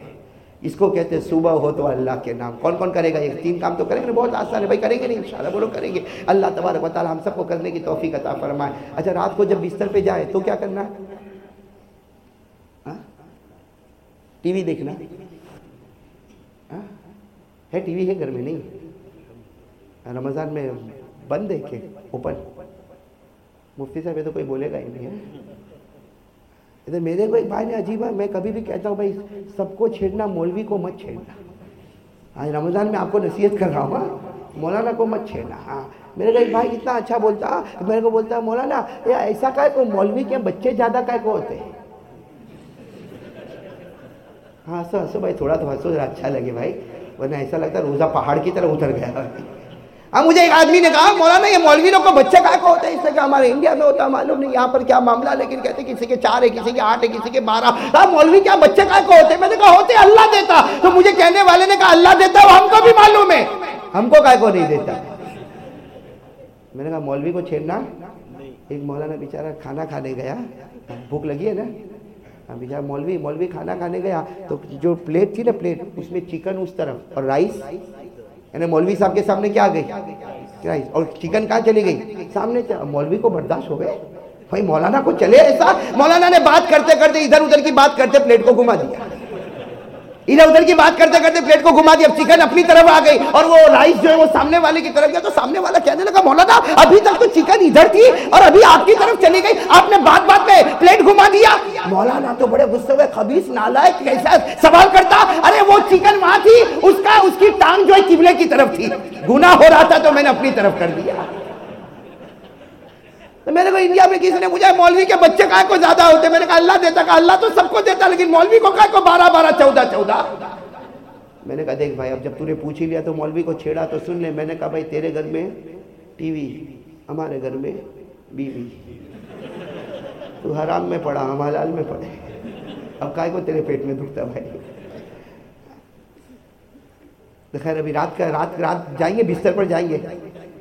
اس کو کہتے ہیں صبح ہو تو اللہ کے نام۔ کون کون کرے گا؟ یہ تین کام تو کریں گے بہت آسان ہے۔ بھائی کریں گے نہیں؟ انشاءاللہ بولو کریں گے۔ اللہ تبارک و تعالی ہم سب کو کرنے کی توفیق عطا فرمائے۔ اچھا رات کو جب بستر پہ جائے تو کیا کرنا ہے؟ ہاں؟ ٹی وی دیکھنا۔ ہے، ٹی وی ہے، گھر میں نہیں رمضان میں بند دیکھے اوپن؟ مفتی صاحب، یہ تو کوئی بولے گا ہی نہیں ہے۔ ادھر میرے کو ایک بھائی نے عجیب ہے، میں کبھی بھی کہتا ہوں، بھائی، سب کو چھیڑنا، مولوی کو مت چھیڑنا۔ آج رمضان میں آپ کو نصیحت کر رہا ہوں ہاں۔ مولانا کو مت چھیڑنا ہاں۔ میرے کو ایک بھائی اتنا اچھا بولتا، میرے کو بولتا، مولانا، یہ ایسا کا کو مولوی کے بچے زیادہ کا کو ہوتے ہیں؟ ہاں ہنسو ہنسو، بھائی، تھوڑا تو ہنسو، ذرا اچھا لگے بھائی۔ ورنہ ایسا لگتا ہے روزہ پہاڑ کی طرح اتر گیا۔ ہاں مجھے ایک آدمی نے کہا، مولانا، یہ مولوی لوگ کو بچے کا کو ہوتے ہیں اس سے کہ ہمارے انڈیا میں ہوتا ہے، معلوم نہیں، یہاں پر کیا معاملہ، لیکن کہتے کسی کے چار ہے کسی کے آٹھ ہے کسی کے بارہ۔ ہاں مولوی، کیا بچے کا کو ہوتے میں نے کہا، ہوتے، اللہ دیتا۔ تو مجھے کہنے والے نے کہا، اللہ دیتا وہ ہم کو بھی معلوم ہے۔ ہم کو کا کو نہیں دیتا؟ میں نے کہا، مولوی کو چھیڑنا؟ ایک مولانا بیچارہ کھانا کھانے گیا، بھوک لگی ہے نا؟ ہاں بیچارہ مولوی مولوی کھانا کھانے گیا، تو جو پلیٹ تھی نا پلیٹ، اس میں چکن اس طرف اور رائس یعنی مولوی صاحب کے سامنے کیا آ گئی؟ رائس، اور چکن کہاں چلی گئی؟ سامنے مولوی کو برداشت ہو گئے۔ بھائی مولانا کو چلے ایسا، مولانا نے بات کرتے کرتے ادھر ادھر کی بات کرتے پلیٹ کو گھما دیا۔ ادھر ادھر کی بات کرتے کرتے پلیٹ کو گھما دیا اب چکن اپنی طرف آ گئی اور وہ رائس جو ہے وہ سامنے والے کی طرف گیا تو سامنے والا کہنے لگا مولانا ابھی تک تو چکن ادھر تھی اور ابھی آپ کی طرف چلی گئی آپ نے بات بات میں پلیٹ گھما دیا مولانا تو بڑے غصے ہوئے خبیص نالائق کیسا سوال کرتا ارے وہ چکن وہاں تھی اس کا اس کی ٹانگ جو ہے قبلے کی طرف تھی گناہ ہو رہا تھا تو میں نے اپنی طرف کر دیا تو میرے کو انڈیا میں کسی نے مجھے مولوی کے بچے کائے کو زیادہ ہوتے؟ میں نے کہا، اللہ دیتا کہا اللہ تو سب کو دیتا لیکن مولوی کو کائے کو بارہ بارہ چودہ چودہ؟ میں نے کہا، دیکھ بھائی، اب جب تو نے پوچھ ہی لیا تو مولوی کو چھیڑا تو سن لے۔ میں نے کہا، بھائی، تیرے گھر میں ٹی وی، ہمارے گھر میں بیوی تو حرام میں پڑا ہم حلال میں پڑے اب کائے کو تیرے پیٹ میں دکھتا بھائی؟ خیر، ابھی رات کا، رات رات جائیں گے، بستر پر جائیں گے۔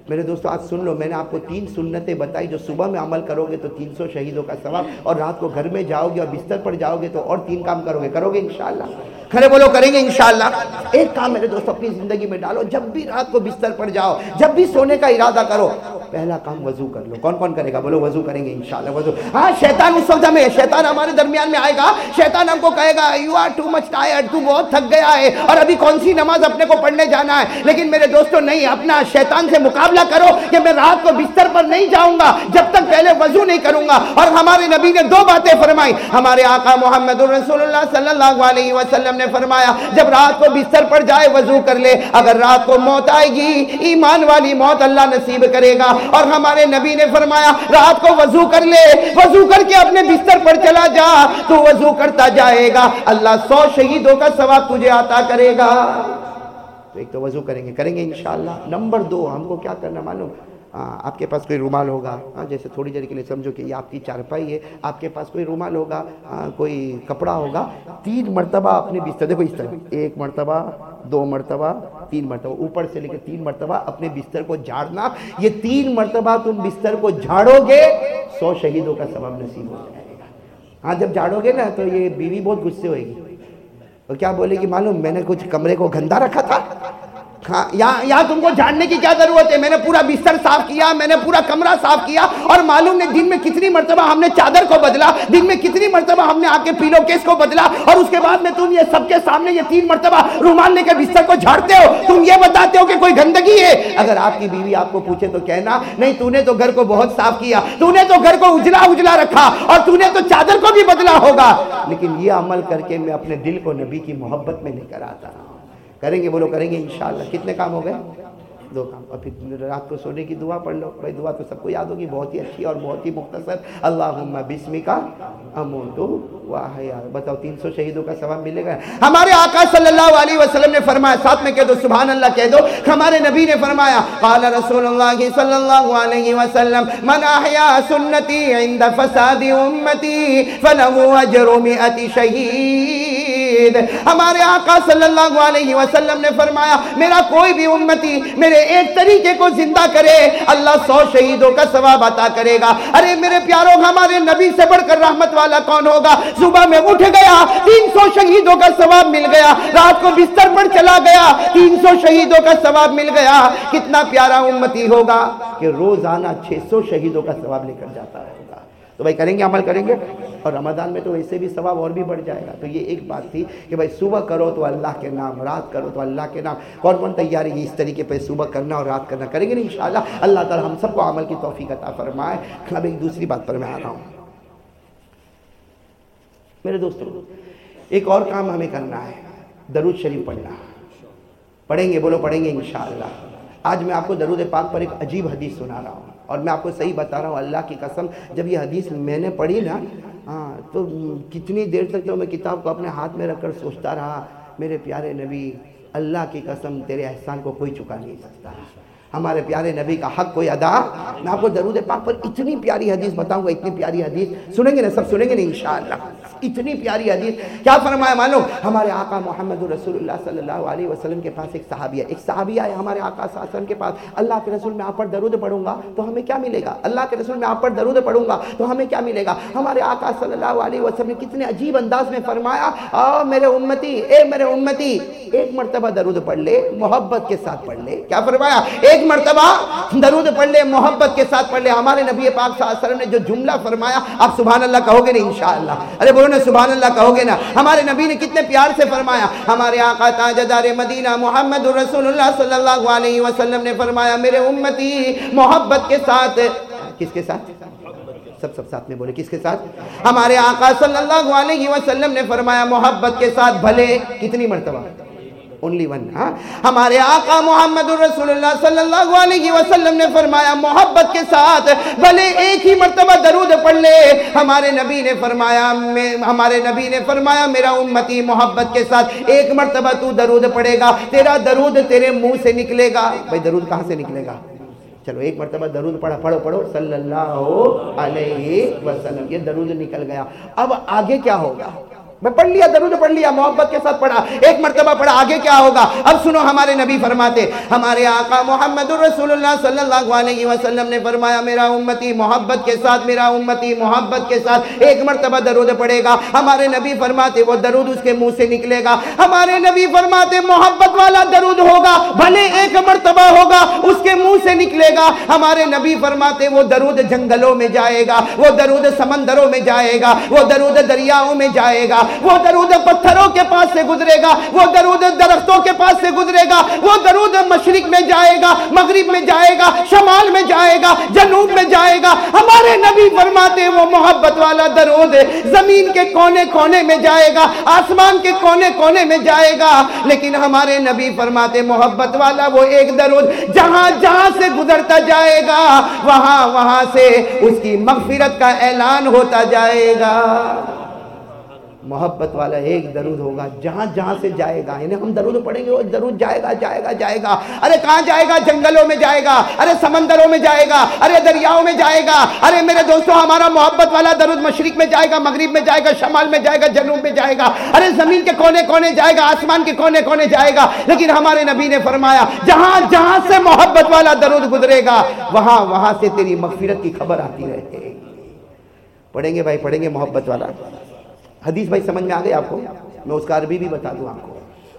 میرے دوستو، آج سن لو، میں نے آپ کو تین سنتیں بتائی جو صبح میں عمل کرو گے تو تین سو شہیدوں کا ثواب، اور رات کو گھر میں جاؤ گے اور بستر پر جاؤ گے تو اور تین کام کرو گے۔ کرو گے انشاءاللہ۔ کھڑے بولو، کریں گے انشاءاللہ۔ ایک کام میرے دوست اپنی زندگی میں ڈالو۔ جب بھی رات کو بستر پر جاؤ، جب بھی سونے کا ارادہ کرو پہلا کام وضو کر لو۔ کون کون کرے گا؟ بولو وضو کریں گے انشاءاللہ، وضو۔ ہاں شیطان اس وقت ہمیں شیطان ہمارے درمیان میں آئے گا۔ شیطان ہم کو کہے گا you are too much tired تو بہت تھک گیا ہے۔ اور ابھی کون سی نماز اپنے کو پڑھنے جانا ہے؟ لیکن میرے دوستوں نہیں، اپنا شیطان سے مقابلہ کرو کہ میں رات کو بستر پر نہیں جاؤں گا، جب تک پہلے وضو نہیں کروں گا۔ اور ہمارے نبی نے دو باتیں فرمائی ہمارے آقا محمد الرسول اللہ صلی اللہ علیہ وسلم نے فرمایا، جب رات کو بستر پر جائے وضو کر لے، اگر رات کو موت آئے گی، ایمان والی موت اللہ نصیب کرے گا۔ اور ہمارے نبی نے فرمایا، رات کو وضو کر لے، وضو کر کے اپنے بستر پر چلا جا، تو وضو کرتا جائے گا۔ اللہ سو شہیدوں کا ثواب تجھے عطا کرے گا۔ تو ایک تو وضو کریں گے کریں گے انشاءاللہ۔ نمبر دو، ہم کو کیا کرنا معلوم؟ آپ کے پاس کوئی رومال ہوگا؟ جیسے تھوڑی دیر کے لیے سمجھو کہ یہ آپ کی چارپائی ہے۔ آپ کے پاس کوئی رومال ہوگا؟ کوئی کپڑا ہوگا؟ تین مرتبہ اپنے بستر، دیکھو اس طرح، ایک مرتبہ، دو مرتبہ، تین مرتبہ، اوپر سے لے کے تین مرتبہ اپنے بستر کو جھاڑنا۔ یہ تین مرتبہ تم بستر کو جھاڑو گے، سو شہیدوں کا سبب نصیب ہو جائے گا۔ ہاں جب جھاڑو گے نا تو یہ بیوی بہت غصے ہوئے گی۔ اور کیا بولے گی؟ معلوم، میں نے کچھ کمرے کو گندا رکھا تھا۔ ہاں، یہاں تم کو جاننے کی کیا ضرورت ہے؟ میں نے پورا بستر صاف کیا میں نے پورا کمرہ صاف کیا اور معلوم نے دن میں کتنی مرتبہ ہم نے چادر کو بدلا دن میں کتنی مرتبہ ہم نے آ کے پیلو کیس کو بدلا اور اس کے بعد میں تم یہ سب کے سامنے یہ تین مرتبہ رومال لے کے بستر کو جھاڑتے ہو۔ تم یہ بتاتے ہو کہ کوئی گندگی ہے؟ اگر آپ کی بیوی آپ کو پوچھے تو کہنا نہیں تو نے تو گھر کو بہت صاف کیا تو نے تو گھر کو اجلا اجلا رکھا اور تو نے تو چادر کو بھی بدلا ہوگا۔ لیکن یہ عمل کر کے میں اپنے دل کو نبی کی محبت میں لے کر آتا ہوں۔ کریں گے بولو کریں گے انشاءاللہ۔ کتنے کام ہو گئے؟ دو کام۔ اور پھر رات کو سونے کی دعا پڑھ لو۔ بھائی، دعا تو سب کو یاد ہوگی، بہت ہی اچھی اور بہت ہی مختصر۔ اللہم بسمی کا اموتو واحیا۔ بتاؤ، تین سو شہیدوں کا ثواب ملے گا۔ ہمارے آقا صلی اللہ علیہ وسلم نے فرمایا، ساتھ میں کہہ دو سبحان اللہ کہہ دو۔ ہمارے نبی نے فرمایا، قال رسول اللہ صلی اللہ علیہ وسلم، من احیا سنتی عند فساد امتی، فلہو اجر مئت شہید. شہید ہمارے آقا صلی اللہ علیہ وسلم نے فرمایا، میرا کوئی بھی امتی میرے ایک طریقے کو زندہ کرے، اللہ سو شہیدوں کا ثواب عطا کرے گا۔ ارے میرے پیاروں ہمارے نبی سے بڑھ کر رحمت والا کون ہوگا؟ صبح میں اٹھ گیا، تین سو شہیدوں کا ثواب مل گیا۔ رات کو بستر پر چلا گیا، تین سو شہیدوں کا ثواب مل گیا۔ کتنا پیارا امتی ہوگا کہ روزانہ چھ سو شہیدوں کا ثواب لے کر جاتا ہے تو بھائی کریں گے عمل، کریں گے؟ اور رمضان میں تو ویسے بھی ثواب اور بھی بڑھ جائے گا۔ تو یہ ایک بات تھی کہ بھائی صبح کرو تو اللہ کے نام، رات کرو تو اللہ کے نام۔ کون کون تیاری ہے اس طریقے پہ صبح کرنا اور رات کرنا؟ کریں گے نہیں انشاءاللہ۔ اللہ تعالی ہم سب کو عمل کی توفیق عطا فرمائے۔ اب ایک دوسری بات پر میں آ رہا ہوں۔ میرے دوستوں ایک اور کام ہمیں کرنا ہے۔ درود شریف پڑھنا۔ پڑھیں گے، بولو پڑھیں گے انشاءاللہ۔ آج میں آپ کو درود پاک پر ایک عجیب حدیث سنا رہا ہوں اور میں آپ کو صحیح بتا رہا ہوں۔ اللہ کی قسم، جب یہ حدیث میں نے پڑھی نا ہاں تو کتنی دیر تک تو میں کتاب کو اپنے ہاتھ میں رکھ کر سوچتا رہا، میرے پیارے نبی، اللہ کی قسم تیرے احسان کو کوئی چکا نہیں سکتا۔ ہمارے پیارے نبی کا حق کوئی ادا میں آپ کو درود پاک پر اتنی پیاری حدیث بتاؤں گا، اتنی پیاری حدیث۔ سنیں گے نا، سب سنیں گے نا، انشاءاللہ۔ اتنی پیاری حدیث۔ کیا فرمایا معلوم ہمارے آقا محمد رسول اللہ صلی اللہ علیہ وسلم کے پاس ایک صحابیہ ایک صحابیہ ہے ہمارے آقا صلی اللہ علیہ وسلم کے پاس۔ اللہ کے رسول میں آپ پر درود پڑھوں گا تو ہمیں کیا ملے گا؟ اللہ کے رسول میں آپ پر درود پڑھوں گا تو ہمیں کیا ملے گا؟ ہمارے آقا صلی اللہ علیہ وسلم نے کتنے عجیب انداز میں فرمایا، آ میرے امتی، اے میرے امتی، ایک مرتبہ درود پڑھ لے، محبت کے ساتھ پڑھ لے۔ کیا فرمایا؟ ایک مرتبہ درود پڑھ لے، محبت کے ساتھ پڑھ لے۔ ہمارے نبی پاک صلی اللہ علیہ وسلم نے جو جملہ فرمایا، آپ سبحان اللہ کہو گے نا انشاءاللہ۔ ارے بولو میں سبحان اللہ کہو گے نا، ہمارے نبی نے کتنے پیار سے فرمایا۔ ہمارے آقا تاجدار مدینہ محمد الرسول اللہ صلی اللہ علیہ وسلم نے فرمایا، میرے امتی، محبت کے ساتھ۔ کس کے ساتھ؟ سب سب ساتھ میں بولے، کس کے ساتھ؟ ہمارے آقا صلی اللہ علیہ وسلم نے فرمایا، محبت کے ساتھ بھلے کتنی مرتبہ؟ اونلی ون ہاں ہمارے آقا محمد الرسول اللہ صلی اللہ علیہ وسلم نے فرمایا، محبت کے ساتھ بھلے ایک ہی مرتبہ درود پڑھ لے۔ ہمارے نبی نے فرمایا ہمارے نبی نے فرمایا، میرا امتی محبت کے ساتھ ایک مرتبہ تو درود پڑھے گا۔ تیرا درود تیرے منہ سے نکلے گا۔ بھائی، درود کہاں سے نکلے گا؟ چلو، ایک مرتبہ درود پڑھا، پڑھو پڑھو۔ صلی اللہ علیہ وسلم، یہ درود نکل گیا۔ اب آگے کیا ہوگا؟ میں پڑھ لیا، درود پڑھ لیا، محبت کے ساتھ پڑھا، ایک مرتبہ پڑھا، آگے کیا ہوگا؟ اب سنو ہمارے نبی فرماتے ہمارے آقا محمد الرسول اللہ صلی اللہ علیہ وسلم نے فرمایا، میرا امتی محبت کے ساتھ، میرا امتی محبت کے ساتھ ایک مرتبہ درود پڑھے گا۔ ہمارے نبی فرماتے وہ درود اس کے منہ سے نکلے گا۔ ہمارے نبی فرماتے محبت والا درود ہوگا، بھلے ایک مرتبہ ہوگا، اس کے منہ سے نکلے گا۔ ہمارے نبی فرماتے وہ درود جنگلوں میں جائے گا، وہ درود سمندروں میں جائے گا، وہ درود دریاؤں میں جائے گا۔ وہ درود پتھروں کے پاس سے گزرے گا، وہ درود درختوں کے پاس سے گزرے گا، وہ درود مشرق میں جائے گا، مغرب میں جائے گا، شمال میں جائے گا، جنوب میں جائے گا۔ ہمارے نبی فرماتے وہ محبت والا درود زمین کے کونے کونے میں جائے گا، آسمان کے کونے کونے میں جائے گا۔ لیکن ہمارے نبی فرماتے محبت والا وہ ایک درود جہاں جہاں سے گزرتا جائے گا، وہاں وہاں سے اس کی مغفرت کا اعلان ہوتا جائے گا۔ محبت والا ایک درود ہوگا، جہاں جہاں سے جائے گا یعنی ہم درود پڑھیں گے، وہ درود جائے گا جائے گا جائے گا۔ ارے کہاں جائے گا؟ جنگلوں میں جائے گا، ارے سمندروں میں جائے گا، ارے دریاؤں میں جائے گا۔ ارے میرے دوستوں، ہمارا محبت والا درود مشرق میں جائے گا، مغرب میں جائے گا، شمال میں جائے گا، جنوب میں جائے گا۔ ارے زمین کے کونے کونے جائے گا، آسمان کے کونے کونے جائے گا۔ لیکن ہمارے نبی نے فرمایا، جہاں جہاں سے محبت والا درود گزرے گا، وہاں وہاں سے تیری مغفرت کی خبر آتی رہے۔ گی پڑھیں گے بھائی، پڑھیں گے محبت والا۔ حدیث بھائی سمجھ میں آ گئی آپ کو؟ میں اس کا عربی بھی بتا دوں آپ کو۔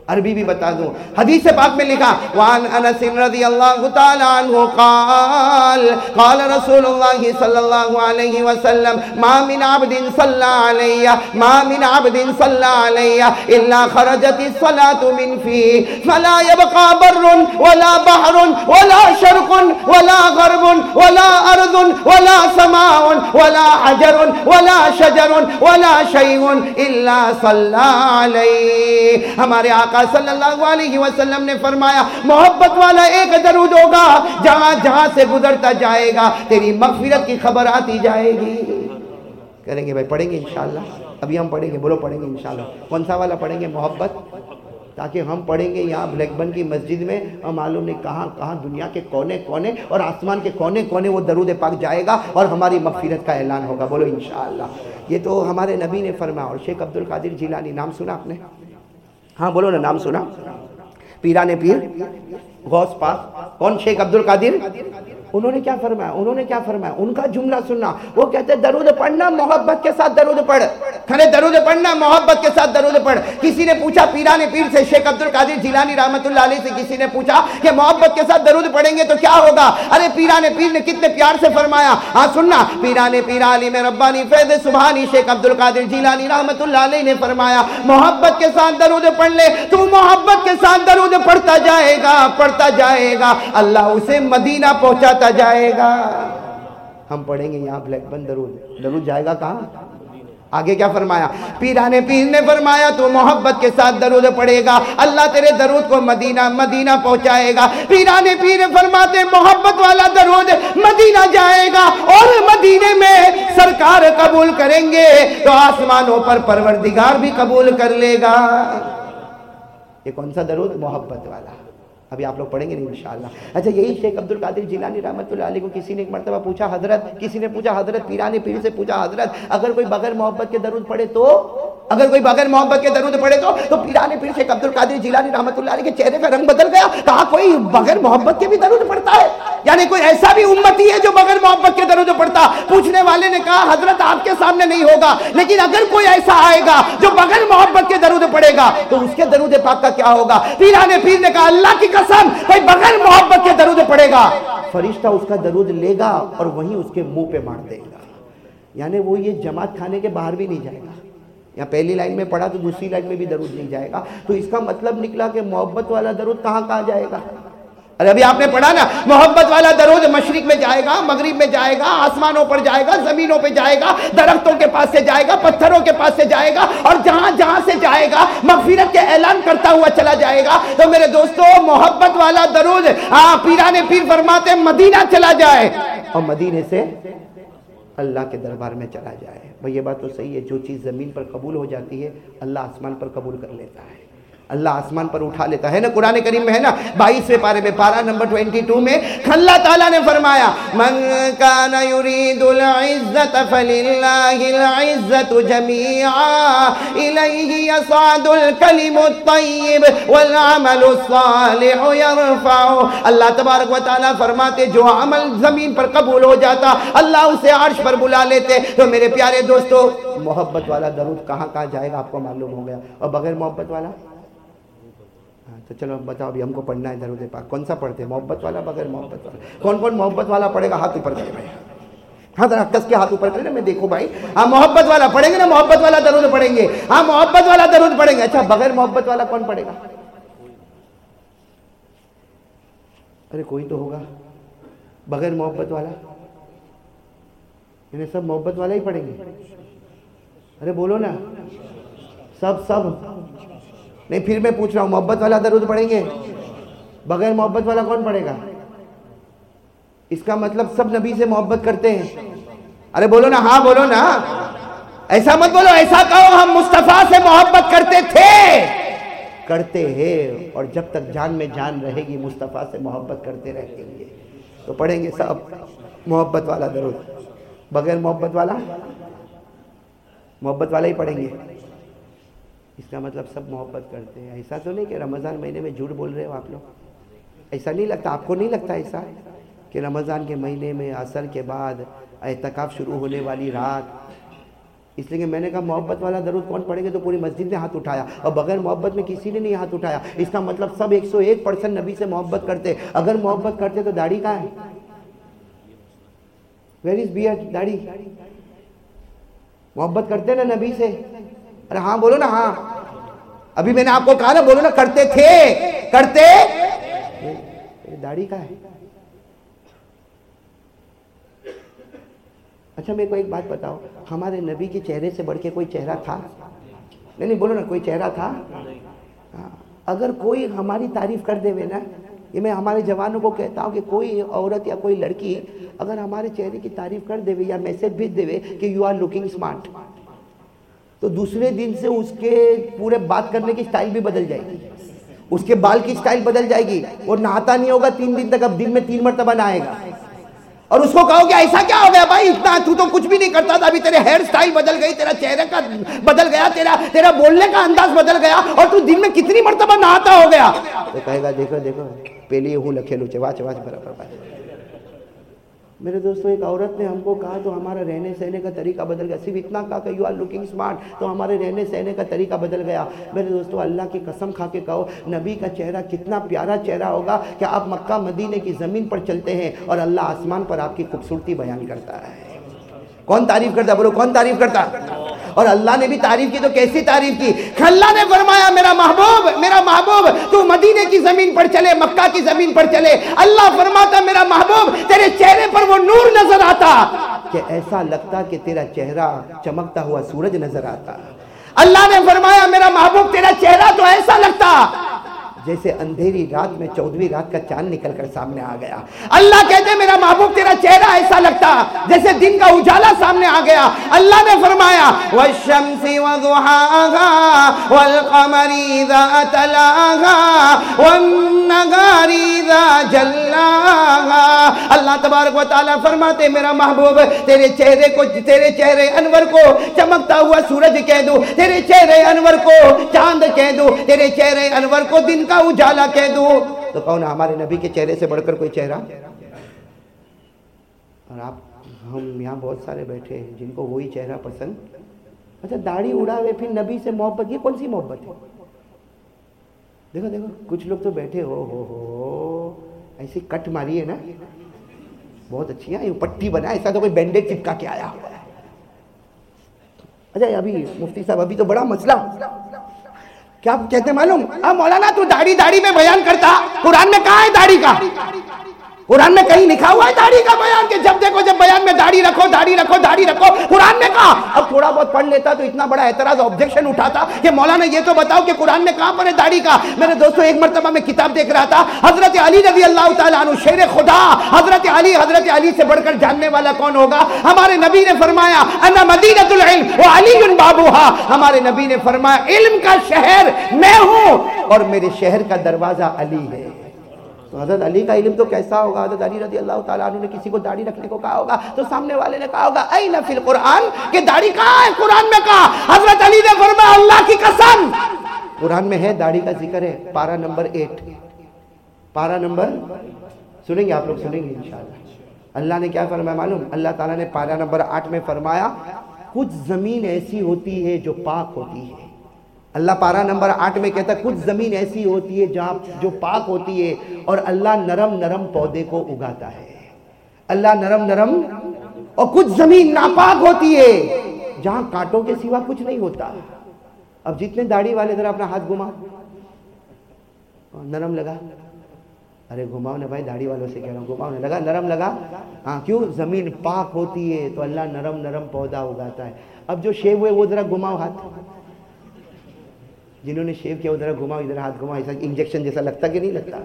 عربی بھی بتا دوں۔ حدیث پاک میں لکھا وان انس رضی اللہ تعالی عنہ قال قال رسول اللہ صلی اللہ علیہ وسلم، ما من عبد صلى علیہ، ما من عبد صلى علیہ، الا خرجت الصلاة من فيه فلا يبقى بر ولا بحر ولا شرق ولا غرب ولا ارض ولا سماء ولا حجر ولا شجر ولا شيء الا صلى علیہ۔ ہمارے آقا آقا صلی اللہ علیہ وسلم نے فرمایا، محبت والا ایک درود ہوگا، جہاں جہاں سے گزرتا جائے گا، تیری مغفرت کی خبر آتی جائے گی. کریں گے، بھائی پڑھیں گے انشاءاللہ، ابھی ہم پڑھیں گے، بولو پڑھیں گے انشاءاللہ. کون سا والا پڑھیں گے، محبت؟ تاکہ ہم پڑھیں گے یہاں بلیک بن کی مسجد میں ہم معلوم نہیں کہاں کہاں دنیا کے کونے کونے، اور آسمان کے کونے کونے وہ درود پاک جائے گا، اور ہماری مغفرت کا اعلان ہوگا، بولو انشاءاللہ۔ یہ تو ہمارے نبی نے فرمایا، اور شیخ عبد القادر جیلانی، نام سنا آپ نے؟ ہاں بولو نا نام سنا۔ پیران پیر غوث پاک۔ کون؟ شیخ عبد القادر انہوں نے کیا فرمایا؟ انہوں نے کیا فرمایا؟ ان کا جملہ سننا۔ وہ کہتے ہیں، درود پڑھنا، محبت کے ساتھ درود پڑھ۔ کھنے درود پڑھنا، محبت کے ساتھ درود پڑھ۔ کسی نے پوچھا، پیران پیر سے شیخ عبد القادر جیلانی رحمت اللہ علیہ سے کسی نے پوچھا کہ محبت کے ساتھ درود پڑھیں گے تو کیا ہوگا؟ ارے، پیران پیر نے کتنے پیار سے فرمایا۔ ہاں سننا۔ پیران پیر علی میں ربانی فیض سبحانی شیخ عبد القادر جیلانی رحمت اللہ علیہ نے فرمایا، محبت کے ساتھ درود پڑھ لے تو محبت کے ساتھ درود پڑھتا جائے گا، پڑھتا جائے گا۔ اللہ اسے مدینہ پہنچا پہنچاتا جائے گا۔ ہم پڑھیں گے یہاں بلیک بند، درود۔ درود جائے گا کہاں؟ آگے کیا فرمایا؟ پیرانے پیر نے فرمایا تو محبت کے ساتھ درود پڑے گا۔ اللہ تیرے درود کو مدینہ مدینہ پہنچائے گا۔ پیرانے پیر فرماتے محبت والا درود مدینہ جائے گا اور مدینے میں سرکار قبول کریں گے تو آسمانوں پر پروردگار بھی قبول کر لے گا۔ یہ کون سا درود؟ محبت والا۔ ابھی آپ لوگ پڑھیں گے نہیں انشاءاللہ۔ اچھا یہی شیخ عبد القادر جیلانی رحمت اللہ علیہ کو کسی نے ایک مرتبہ پوچھا، حضرت، کسی نے پوچھا، حضرت پیرانی پیر سے پوچھا، حضرت، اگر کوئی بغیر محبت کے درود پڑھے تو؟ اگر کوئی بغیر محبت کے درود پڑھے تو؟ تو پیرانی پیر شیخ عبد القادر جیلانی رحمت اللہ علیہ کے چہرے کا رنگ بدل گیا۔ کہا، کوئی بغیر محبت کے بھی درود پڑھتا ہے؟ یعنی کوئی ایسا بھی امتی ہے جو بغیر محبت کے درود پڑھتا؟ پوچھنے والے نے کہا، حضرت آپ کے سامنے نہیں ہوگا، لیکن اگر کوئی ایسا آئے گا جو بغیر محبت کے درود پڑھے گا، تو اس کے درود پاک کا کیا ہوگا؟ پیرانے پیر نے کہا، اللہ کی قسم، بھائی بغیر محبت کے درود پڑے گا۔ فرشتہ اس کا درود لے گا اور وہیں اس کے منہ پہ مار دے گا۔ یعنی وہ یہ جماعت کھانے کے باہر بھی نہیں جائے گا۔ یا پہلی لائن میں پڑھا تو دوسری لائن میں بھی درود نہیں جائے گا۔ تو اس کا مطلب نکلا کہ محبت والا درود کہاں کہاں جائے گا؟ ارے ابھی آپ نے پڑھا نا، محبت والا درود مشرق میں جائے گا، مغرب میں جائے گا، آسمانوں پر جائے گا، زمینوں پہ جائے گا، درختوں کے پاس سے جائے گا، پتھروں کے پاس سے جائے گا اور جہاں جہاں سے جائے گا، مغفرت کے اعلان کرتا ہوا چلا جائے گا۔ تو میرے دوستو، محبت والا درود ہاں پیرانے پیر فرماتے مدینہ چلا جائے۔ اور مدینے سے اللہ کے دربار میں چلا جائے۔ بھئی یہ بات تو صحیح ہے، جو چیز زمین پر قبول ہو جاتی ہے، اللہ آسمان پر قبول کر لیتا ہے۔ اللہ آسمان پر اٹھا لیتا ہے نا قرآن کریم میں ہے نا بائیسویں پارے میں پارا نمبر ٹوینٹی ٹو میں اللہ تعالیٰ نے فرمایا، من کان یرید العزت فللہ العزت جمیعا، الیہ یصعد الکلم الطیب والعمل الصالح یرفع. اللہ تبارک و تعالیٰ فرماتے، جو عمل زمین پر قبول ہو جاتا، اللہ اسے عرش پر بلا لیتے۔ تو میرے پیارے دوستو، محبت والا درود کہاں کہاں جائے گا آپ کو معلوم ہو گیا۔ اور بغیر محبت والا تو چلو بتاؤ ابھی ہم کو پڑھنا ہے درود پاک۔ کون سا پڑھتے ہیں؟ محبت والا بغیر محبت والا۔ کون کون محبت والا پڑھے گا؟ ہاتھ اوپر کرے بھائی۔ ہاں ذرا کس کے ہاتھ اوپر کرے نا؟ میں دیکھوں بھائی۔ ہاں محبت والا پڑھیں گے نا؟ محبت والا درود پڑھیں گے۔ ہاں محبت والا درود پڑھیں گے۔ اچھا بغیر محبت والا کون پڑھے گا؟ ارے، کوئی تو ہوگا۔ بغیر محبت والا؟ انہیں سب محبت والا ہی پڑھیں گے؟ ارے، بولو نا۔ سب سب۔ نہیں، پھر میں پوچھ رہا ہوں، محبت والا درود پڑھیں گے؟ بغیر محبت والا کون پڑھے گا؟ اس کا مطلب سب نبی سے محبت کرتے ہیں۔ ارے بولو نا ہاں بولو نا۔ ایسا مت بولو، ایسا کہو، ہم مصطفیٰ سے محبت کرتے تھے۔ کرتے ہیں، اور جب تک جان میں جان رہے گی، مصطفیٰ سے محبت کرتے رہیں گے تو پڑھیں گے سب۔ محبت والا درود۔ بغیر محبت والا؟ محبت والا ہی پڑھیں گے۔ اس کا مطلب سب محبت کرتے ہیں۔ ایسا تو نہیں کہ رمضان مہینے میں جھوٹ بول رہے ہو آپ لوگ۔ ایسا نہیں لگتا، آپ کو نہیں لگتا ایسا کہ رمضان کے مہینے میں اثر کے بعد اعتکاف شروع ہونے والی رات؟ اس لیے کہ میں نے کہا محبت والا درود کون پڑھے گے تو پوری مسجد نے ہاتھ اٹھایا۔ اور بغیر محبت میں کسی نے نہیں ہاتھ اٹھایا۔ اس کا مطلب سب ایک سو ایک پرسنٹ نبی سے محبت کرتے۔ اگر محبت کرتے تو داڑھی کہاں ہے۔ ویر از بیئر داڑھی؟ محبت کرتے نا نبی سے۔ ارے ہاں بولو نا ہاں۔ ابھی میں نے آپ کو کہا نا بولو نا کرتے تھے۔ کرتے۔ داڑھی کا ہے۔ اچھا میرے کو ایک بات بتاؤ۔ ہمارے نبی کے چہرے سے بڑھ کے کوئی چہرہ تھا؟ نہیں نہیں بولو نا کوئی چہرہ تھا؟ ہاں، اگر کوئی ہماری تعریف کر دے نا یہ میں ہمارے جوانوں کو کہتا ہوں کہ کوئی عورت یا کوئی لڑکی اگر ہمارے چہرے کی تعریف کر دے یا میسج بھیج دے کہ یو آر لوکنگ اسمارٹ تو دوسرے دن سے اس کے پورے بات کرنے کی سٹائل بھی بدل جائے گی۔ اس کے بال کی سٹائل بدل جائے گی۔ وہ نہاتا نہیں ہوگا تین دن تک، اب دن میں تین مرتبہ نہائے گا۔ اور اس کو کہو کہ ایسا کیا ہو گیا بھائی؟ اتنا تو تو کچھ بھی نہیں کرتا تھا۔ ابھی تیرے ہیئر سٹائل بدل گئی، تیرا چہرے کا بدل گیا، تیرا تیرا بولنے کا انداز بدل گیا اور تو دن میں کتنی مرتبہ نہاتا ہو گیا۔ تو کہے گا، دیکھو دیکھو، پہلے ہوں لکھے لو چواچ چواچ برابر پائے میرے دوستوں، ایک عورت نے ہم کو کہا تو ہمارا رہنے سہنے کا طریقہ بدل گیا۔ صرف اتنا کہا کہ یو آر لوکنگ اسمارٹ تو ہمارے رہنے سہنے کا طریقہ بدل گیا۔ میرے دوستوں، اللہ کی قسم کھا کے کہو، نبی کا چہرہ کتنا پیارا چہرہ ہوگا کہ آپ مکہ مدینے کی زمین پر چلتے ہیں اور اللہ آسمان پر آپ کی خوبصورتی بیان کرتا ہے۔ کون تعریف کرتا بولو، کون تعریف کرتا اور اللہ نے بھی تعریف کی تو کیسی تعریف کی؟ اللہ نے فرمایا، میرا محبوب میرا محبوب، تو مدینے کی زمین پر چلے، مکہ کی زمین پر چلے۔ اللہ فرماتا، میرا محبوب، تیرے چہرے پر وہ نور نظر آتا۔ کہ ایسا لگتا کہ تیرا چہرہ چمکتا ہوا سورج نظر آتا۔ اللہ نے فرمایا، میرا محبوب، تیرا چہرہ تو ایسا لگتا جیسے اندھیری رات میں چودویں رات کا چاند نکل کر سامنے آ گیا۔ اللہ کہتے میرا محبوب تیرا چہرہ ایسا لگتا جیسے دن کا اجالا سامنے آ گیا۔ اللہ نے فرمایا، وَالشَّمْسِ وَضُحَاهَا وَالْقَمَرِ اِذَا تَلَاهَا وَالنَّغَارِ اِذَا جَلَّاهَا۔ اللہ تبارک و تعالیٰ فرماتے میرا محبوب، تیرے چہرے کو، تیرے چہرے انور کو چمکتا ہوا سورج کہہ دو، تیرے چہرے انور کو چاند کہہ دو، تیرے چہرے انور کو دن کا کا اجالا کہہ دوں تو کون ہمارے نبی کے چہرے سے بڑھ کر کوئی چہرہ؟ اور آپ، ہم یہاں بہت سارے بیٹھے ہیں، جن کو وہی چہرہ پسند۔ اچھا داڑھی اڑا ہوئے پھر نبی سے محبت، یہ کون سی محبت ہے؟ دیکھو دیکھو، کچھ لوگ تو بیٹھے، ہو ہو ہو ایسی کٹ ماری ہے نا۔ بہت اچھی ہے پٹی بنا، ایسا تو کوئی بینڈیج چپکا کے آیا ہوا ہے۔ اچھا ابھی مفتی صاحب، ابھی تو بڑا مسئلہ۔ کیا کہتے معلوم؟ ہاں مولانا تو داڑھی داڑھی میں بیان کرتا، قرآن میں کہاں ہے داڑھی کا؟ قرآن میں کہیں لکھا ہوا ہے داڑھی کا بیان کہ جب دیکھو، جب بیان میں داڑھی رکھو داڑھی رکھو داڑھی رکھو، قرآن نے کہا اب تھوڑا بہت پڑھ لیتا تو اتنا بڑا اعتراض آبجیکشن اٹھاتا کہ مولانا یہ تو بتاؤ کہ قرآن میں کہاں پر ہے داڑھی کا؟ میرے دوستو، ایک مرتبہ میں کتاب دیکھ رہا تھا، حضرت علی رضی اللہ تعالیٰ عنہ، شیر خدا، حضرت علی حضرت علی سے بڑھ کر جاننے والا کون ہوگا؟ ہمارے نبی نے فرمایا، انا مدینہ العلم و علی بابوہا۔ ہمارے نبی نے فرمایا، علم کا شہر میں ہوں اور میرے شہر کا دروازہ علی ہے۔ تو حضرت علی کا علم تو کیسا ہوگا؟ حضرت علی رضی اللہ تعالیٰ عنہ نے کسی کو داڑھی رکھنے کو کہا ہوگا؟ تو سامنے والے نے کہا ہوگا این فی القرآن کہ داڑھی کہاں ہے؟ قرآن میں کہا حضرت علی نے فرمایا، اللہ کی قسم! قرآن میں ہے داڑھی کا ذکر ہے پارا نمبر ایٹ۔ پارا نمبر، سنیں گے آپ لوگ، سنیں گے انشاءاللہ۔ اللہ نے کیا فرمایا معلوم؟ اللہ تعالیٰ نے پارا نمبر آٹھ میں فرمایا، کچھ زمین ایسی ہوتی ہے جو پاک ہوتی ہے۔ اللہ پارا نمبر آٹھ میں کہتا ہے، کچھ زمین ایسی ہوتی ہے جہاں جو پاک ہوتی ہے اور اللہ نرم نرم پودے کو اگاتا ہے۔ اللہ نرم نرم اور کچھ زمین ناپاک ہوتی ہے جہاں کانٹوں کے سوا کچھ نہیں ہوتا۔ اب جتنے داڑھی والے ذرا اپنا ہاتھ گھما ہاں، نرم لگا۔ ارے گھماؤ نے بھائی، داڑھی والوں سے کہہ رہا ہوں، گھماؤ نے لگا، نرم لگا۔ ہاں کیوں؟ زمین پاک ہوتی ہے تو اللہ نرم نرم پودا اگاتا ہے۔ اب جو شیو ہوئے وہ ذرا گھماؤ ہاتھ۔ جنہوں نے شیو کیا ادھر گھما ادھر ہاتھ گھما ایسا انجیکشن جیسا لگتا کہ نہیں لگتا۔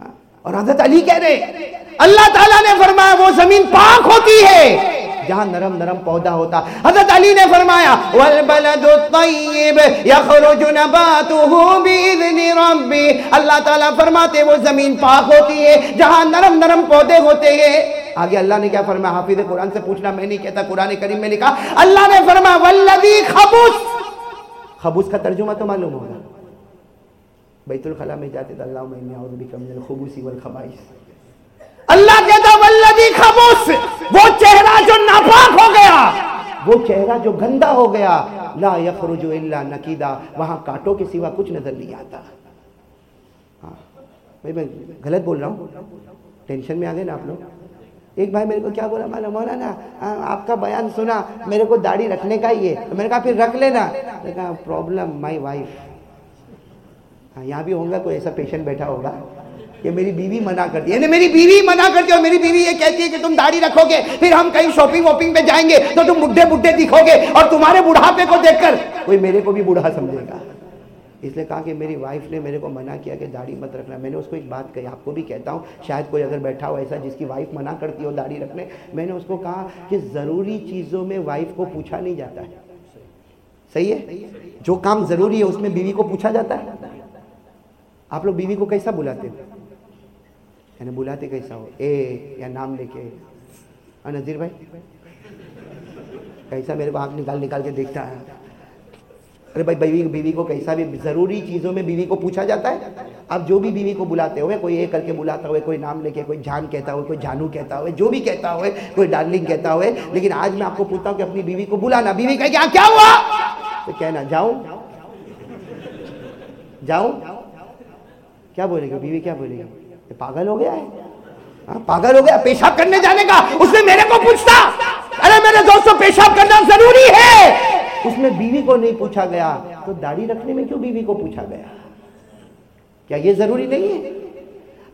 ہاں؟ اور حضرت علی کہہ رہے اللہ تعالیٰ نے فرمایا وہ زمین پاک ہوتی ہے، جہاں نرم نرم پودا ہوتا۔ حضرت علی نے فرمایا، والبلد الطیب یخرج نباته باذن ربی اللہ تعالیٰ فرماتے وہ زمین پاک ہوتی ہے، جہاں نرم نرم پودے ہوتے ہیں۔ آگے اللہ نے کیا فرمایا، حافظ قرآن سے پوچھنا، میں نہیں کہتا، قرآن کریم میں لکھا۔ اللہ نے فرمایا والذی خبوث خبوس کا ترجمہ تو معلوم ہوگا۔ بیت الخلاء میں جاتے تو اللہ میں اعوذ بک من الخبوث والخبائث۔ اللہ کہتا والذی خبوس وہ چہرہ جو ناپاک ہو گیا۔ وہ چہرہ جو گندا ہو گیا۔ لا یخرج الا نکیدا وہاں کاٹوں کے سوا کچھ نظر نہیں آتا۔ ہاں۔ میں غلط بول رہا ہوں۔ ٹینشن میں آ گئے نا آپ لوگ؟ ایک بھائی میرے کو کیا بولا؟ مانا مولانا آپ کا بیان سنا، میرے کو داڑھی رکھنے کا ہی ہے میں نے کہا، پھر رکھ لینا۔ میں کہا پرابلم مائی وائف یہاں بھی ہوگا کوئی ایسا پیشنٹ بیٹھا ہوگا۔ کہ میری بیوی منع کرتی ہے۔ یعنی میری بیوی منع کرتی ہے اور میری بیوی یہ کہتی ہے کہ تم داڑھی رکھو گے پھر ہم کہیں شاپنگ واپنگ پہ جائیں گے تو تم بڈھے بڈھے دکھو گے اور تمہارے بڑھاپے کو دیکھ کر کوئی میرے کو بھی بوڑھا سمجھے گا۔ اس لیے کہا کہ میری وائف نے میرے کو منع کیا کہ داڑھی مت رکھنا۔ میں نے اس کو ایک بات کہی، آپ کو بھی کہتا ہوں، شاید کوئی اگر بیٹھا ہو ایسا جس کی وائف منع کرتی ہو داڑھی رکھنے، میں نے اس کو کہا کہ ضروری چیزوں میں وائف کو پوچھا نہیں جاتا۔ ہے صحیح ہے؟ جو کام ضروری ہے اس میں بیوی کو پوچھا جاتا ہے۔ آپ لوگ بیوی کو کیسا بلاتے؟ یعنی بلاتے کیسا ہو؟ اے، یا نام لے کے۔ ہاں نذیر بھائی، کیسا میرے کو آنکھ نکال نکال کے دیکھتا ہے؟ ارے بھائی، بیوی بیوی کو کیسا بھی ضروری چیزوں میں بیوی کو پوچھا جاتا ہے؟ اب جو بھی بیوی کو بلاتے ہوئے، کوئی ایک کر کے بلاتا ہوئے، کوئی نام لے کے، کوئی جان کہتا ہوئے، کوئی جانو کہتا ہوئے، جو بھی کہتا ہوئے، کوئی ڈارلنگ کہتا ہوئے، لیکن آج میں آپ کو پوچھتا ہوں کہ اپنی بیوی کو بلانا، بیوی کہ کیا ہوا؟ تو کہنا، جاؤں؟ جاؤں؟ کیا بولے گا؟ بیوی کیا بولے گی پاگل ہو گیا ہے۔ ہاں، پاگل ہو گیا۔ پیشاب کرنے جانے کا، اس نے میرے کو پوچھتا۔ ارے، میرے دوستوں پیشاب کرنا ضروری ہے۔ اس میں بیوی کو نہیں پوچھا گیا، تو داڑھی رکھنے میں کیوں بیوی کو پوچھا گیا؟ کیا یہ ضروری نہیں ہے؟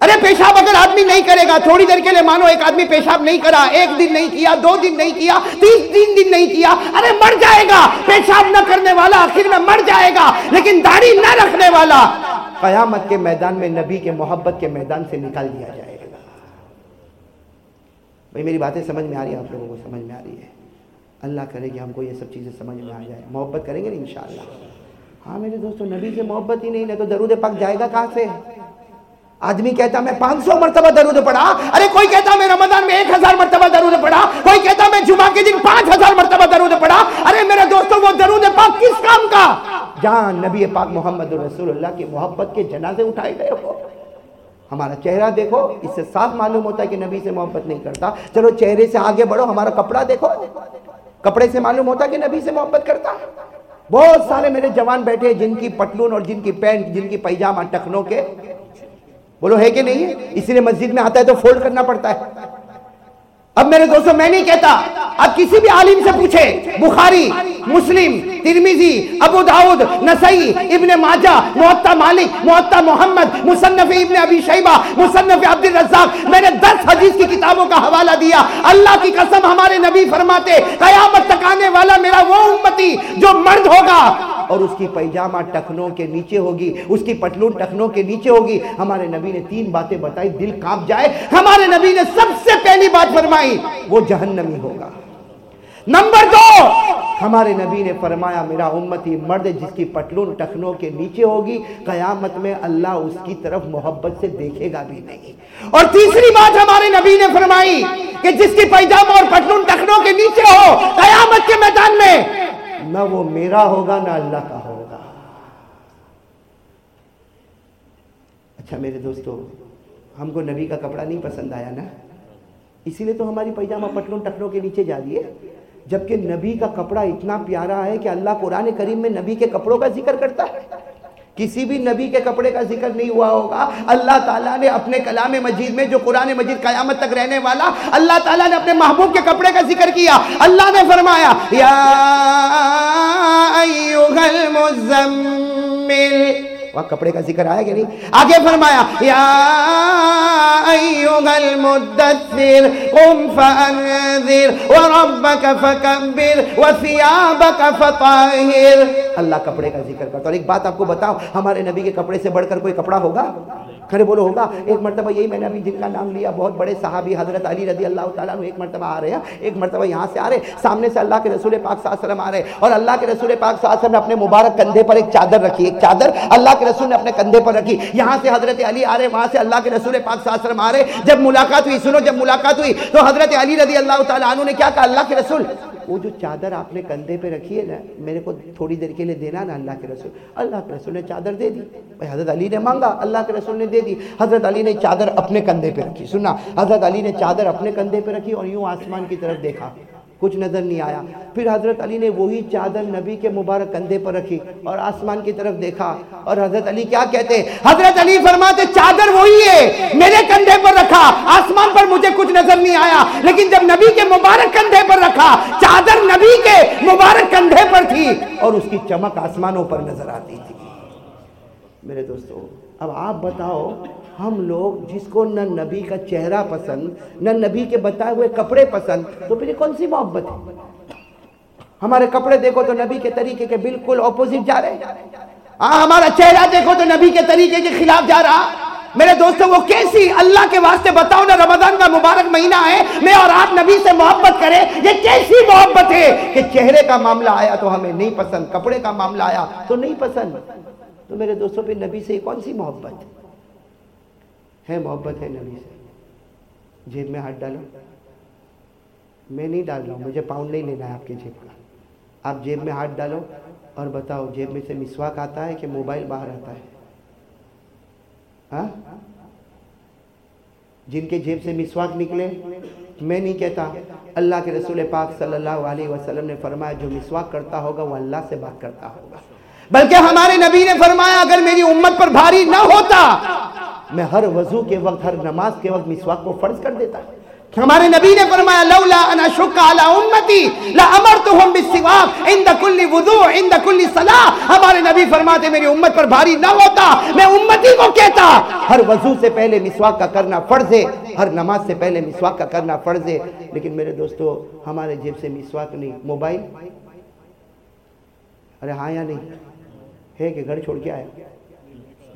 ارے پیشاب اگر آدمی نہیں کرے گا، تھوڑی دیر کے لیے مانو، ایک آدمی پیشاب نہیں کرا، ایک دن نہیں کیا، دو دن نہیں کیا، تیس تین دن نہیں کیا، ارے مر جائے گا۔ پیشاب نہ کرنے والا آخر میں مر جائے گا، لیکن داڑھی نہ رکھنے والا۔ قیامت کے میدان میں نبی کے محبت کے میدان سے نکال دیا جائے گا۔ بھائی، میری باتیں سمجھ میں آ رہی ہے آپ لوگوں کو؟ سمجھ میں آ رہی ہے۔ اللہ کرے کہ ہم کو یہ سب چیزیں سمجھ میں آ جائے محبت کریں گے نا انشاءاللہ۔ ہاں میرے دوستو، نبی سے محبت ہی نہیں تو درود پاک جائے گا کہاں سے؟ آدمی کہتا میں پانچ سو مرتبہ درود پڑھا۔ ارے، کوئی کہتا میں رمضان میں ایک ہزار مرتبہ درود پڑھا۔ کوئی کہتا میں جمعہ کے دن پانچ ہزار مرتبہ درود پڑھا۔ ارے، میرے دوستو، وہ درود پاک کس کام کا؟ جہاں نبی پاک محمد رسول اللہ کی محبت کے جنازے اٹھائے گئے ہو۔ ہمارا چہرہ دیکھو، اس سے صاف معلوم ہوتا ہے کہ نبی سے محبت نہیں کرتا۔ چلو، چہرے سے آگے بڑھو، ہمارا کپڑا دیکھو۔ کپڑے سے معلوم ہوتا کہ نبی سے محبت کرتا بہت سارے میرے جوان بیٹھے جن کی پٹلون اور جن کی پینٹ، جن کی پیجامہ ٹکنوں کے۔ بولو، ہے کہ نہیں؟ ہے اس لیے مسجد میں آتا ہے تو فولڈ کرنا پڑتا ہے۔ اب میرے دوستوں، میں نہیں کہتا، اب کسی بھی عالم سے پوچھے بخاری مسلم ترمیزی ابو داود، نسائی، ابن ماجہ، معطا مالک، معطا محمد، مصنف ابن ابی شیبہ، مصنف عبد الرزاق میں نے دس حدیث کی کتابوں کا حوالہ دیا۔ اللہ کی قسم ہمارے نبی فرماتے، قیامت تک آنے والا میرا وہ امتی جو مرد ہوگا۔ اور اس کی پیجامہ ٹکنوں کے نیچے ہوگی، اس کی پٹلون ٹکنوں کے نیچے ہوگی۔ ہمارے نبی نے تین باتیں بتائی، دل کانپ جائے۔ ہمارے نبی نے سب سے پہلی بات فرمائی، وہ جہنمی ہوگا۔ نمبر دو! ہمارے نبی نے فرمایا، میرا امتی مرد جس کی پٹلون ٹخنوں کے نیچے ہوگی، قیامت میں اللہ اس کی طرف محبت سے دیکھے گا بھی نہیں۔ اور تیسری بات ہمارے نبی نے فرمائی کہ جس کی پیجامہ اور پٹلون ٹخنوں کے نیچے ہو، قیامت کے میدان میں نہ وہ میرا ہوگا، نہ اللہ کا ہوگا۔ اچھا میرے دوستو، ہم کو نبی کا کپڑا نہیں پسند آیا نا؟ اسی لیے تو ہماری پیجامہ پٹلون ٹکنوں کے نیچے جا دیے۔ جبکہ نبی کا کپڑا اتنا پیارا ہے کہ اللہ قرآن کریم میں نبی کے کپڑوں کا ذکر کرتا ہے۔ کسی بھی نبی کے کپڑے کا ذکر نہیں ہوا ہوگا۔ اللہ تعالیٰ نے اپنے کلام مجید میں جو قرآن مجید قیامت تک رہنے والا، اللہ تعالیٰ نے اپنے محبوب کے کپڑے کا ذکر کیا۔ اللہ نے فرمایا، یا ایوہ المزمل وہ کپڑے کا ذکر آیا کہ نہیں؟ آگے فرمایا، یا ایوہ المدثر، قم فانذر، وربک فکبر، وثیابک فطاہر اللہ کپڑے کا ذکر کرتا اور ایک بات آپ کو بتاؤ ہمارے نبی کے کپڑے سے بڑھ کر کوئی کپڑا ہوگا؟ کھڑے بولو، ہوگا۔ ایک مرتبہ یہی میں نے ابھی جن کا نام لیا، بہت بڑے صحابی حضرت علی رضی اللہ تعالیٰ ایک مرتبہ آ رہے ہیں۔ ایک مرتبہ یہاں سے آ رہے سامنے سے اللہ کے رسول پاک صلی اللہ علیہ وسلم آ رہے اور اللہ کے رسول پاک صلی اللہ علیہ وسلم نے اپنے مبارک کندھے پر ایک چادر رکھی، ایک چادر اللہ کے رسول نے اپنے کندھے پر رکھی۔ یہاں سے حضرت علی آ رہے وہاں سے اللہ کے رسول پاک صلی اللہ علیہ وسلم آ رہے جب ملاقات ہوئی، سنو، جب ملاقات ہوئی تو حضرت علی رضی اللہ تعالیٰ عنہ نے کیا کہا؟ اللہ کے رسول وہ جو چادر آپ نے کندھے پہ رکھی ہے نا، میرے کو تھوڑی دیر کے لیے دینا نا اللہ کے رسول۔ اللہ کے رسول نے چادر دے دی۔ بھائی حضرت علی نے مانگا، اللہ کے رسول نے دے دی۔ حضرت علی نے چادر اپنے کندھے پہ رکھی۔ سننا، حضرت علی نے چادر اپنے کندھے پہ رکھی اور یوں آسمان کی طرف دیکھا۔ کچھ نظر نہیں آیا۔ پھر حضرت علی نے وہی چادر نبی کے مبارک کندھے پر رکھی اور آسمان کی طرف دیکھا اور حضرت علی کیا کہتے؟ حضرت علی فرماتے، چادر وہی ہے، میرے کندھے پر رکھا، آسمان پر مجھے کچھ نظر نہیں آیا۔ لیکن جب نبی کے مبارک کندھے پر رکھا، چادر نبی کے مبارک کندھے پر تھی اور اس کی چمک آسمانوں پر نظر آتی تھی۔ میرے دوستو، اب آپ بتاؤ ہم لوگ جس کو نہ نبی کا چہرہ پسند، نہ نبی کے بتائے ہوئے کپڑے پسند، تو پھر یہ کون سی محبت ہے؟ ہمارے کپڑے دیکھو تو نبی کے طریقے کے بالکل اپوزٹ جا رہے ہاں ہمارا چہرہ دیکھو تو نبی کے طریقے کے خلاف جا رہا۔ میرے دوستوں، وہ کیسی اللہ کے واسطے بتاؤ نا، رمضان کا مبارک مہینہ ہے، میں اور آپ نبی سے محبت کریں، یہ کیسی محبت ہے؟ کہ چہرے کا معاملہ آیا تو ہمیں نہیں پسند، کپڑے کا معاملہ آیا تو نہیں پسند۔ تو میرے دوستوں پہ نبی سے کون سی محبت ہے؟ محبت ہے نبی سے۔ جیب میں ہاتھ ڈالو۔ میں نہیں ڈال رہا ہوں، مجھے پاؤنڈ نہیں لینا ہے آپ کے جیب کا۔ آپ جیب میں ہاتھ ڈالو اور بتاؤ، جیب میں سے مسواک آتا ہے کہ موبائل باہر آتا ہے؟ ہاں؟ جن کے جیب سے مسواک نکلے، میں نہیں کہتا۔ اللہ کے رسول پاک صلی اللہ علیہ وسلم نے فرمایا، جو مسواک کرتا ہوگا، وہ اللہ سے بات کرتا ہوگا۔ بلکہ ہمارے نبی نے فرمایا، اگر میری امت پر بھاری نہ ہوتا میں ہر وضو کے وقت ہر نماز کے وقت مسواک کو فرض کر دیتا ہمارے نبی نے فرمایا لولا انا شک علی امتی لامرتهم بالسواک عند كل وضوء عند كل صلاه ہمارے نبی فرماتے میری امت پر بھاری نہ ہوتا میں امتی کو کہتا۔ ہر وضو سے پہلے مسواک کا کرنا فرض ہے ہر نماز سے پہلے مسواک کا کرنا فرض ہے۔ لیکن میرے دوستو ہمارے جیب سے مسواک نہیں موبائل؟ ارے ہاں یا نہیں؟ ہے کہ گھر چھوڑ کے آئے؟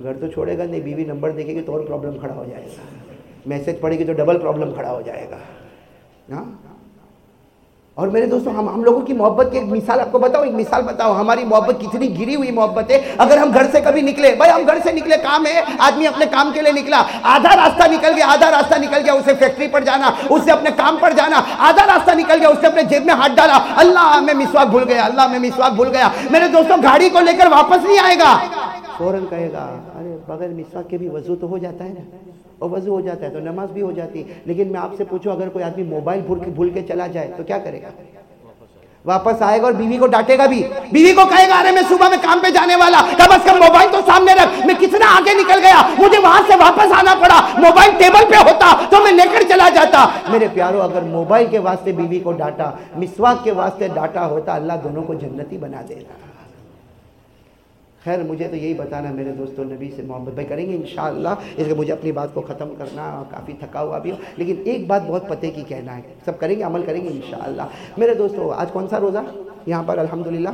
گھر تو چھوڑے گا نہیں، بیوی نمبر دیکھے گی تو اور پرابلم کھڑا ہو جائے گا۔ میسج پڑے گی تو ڈبل پرابلم کھڑا ہو جائے گا۔ ہاں؟ اور میرے دوستوں ہم ہم لوگوں کی محبت کی ایک مثال آپ کو بتاؤ ایک مثال بتاؤ ہماری محبت کتنی گری ہوئی محبت ہے۔ اگر ہم گھر سے کبھی نکلے، بھائی ہم گھر سے نکلے، کام ہے، آدمی اپنے کام کے لیے نکلا، آدھا راستہ نکل گیا، آدھا راستہ نکل گیا، اسے فیکٹری پر جانا، اسے اپنے کام پر جانا، آدھا راستہ نکل گیا، اسے اپنے جیب میں ہاتھ ڈالا، اللہ میں مسواک بھول گیا، اللہ میں مسواک بھول گیا۔ میرے دوستوں گاڑی کو لے کر واپس نہیں آئے گا۔ فوراً کہے گا، ارے بغیر مسواک کے بھی وضو تو ہو جاتا ہے نا۔ اور وضو ہو جاتا ہے تو نماز بھی ہو جاتی ہے۔ لیکن میں آپ سے پوچھوں، اگر کوئی آدمی موبائل بھول کے چلا جائے تو کیا کرے گا؟ واپس آئے گا اور بیوی کو ڈانٹے گا بھی۔ بیوی کو کہے گا، ارے میں صبح میں کام پہ جانے والا، کم از کم موبائل تو سامنے رکھ۔ میں کتنا آگے نکل گیا، مجھے وہاں سے واپس آنا پڑا۔ موبائل ٹیبل پہ ہوتا تو میں لے کر چلا جاتا۔ میرے پیارو، اگر موبائل کے واسطے بیوی کو ڈانٹا، مسواک کے واسطے ڈانٹا ہوتا، اللہ دونوں کو جنتی بنا دے گا خیر، مجھے تو یہی بتانا میرے دوستوں، نبی سے محبت بھائی کریں گے انشاءاللہ۔ اس لیے مجھے اپنی بات کو ختم کرنا کافی تھکا ہوا بھی ہو لیکن ایک بات بہت پتے کی کہنا ہے، سب کریں گے، عمل کریں گے انشاءاللہ۔ میرے دوستوں آج کون سا روزہ؟ یہاں پر الحمدللہ۔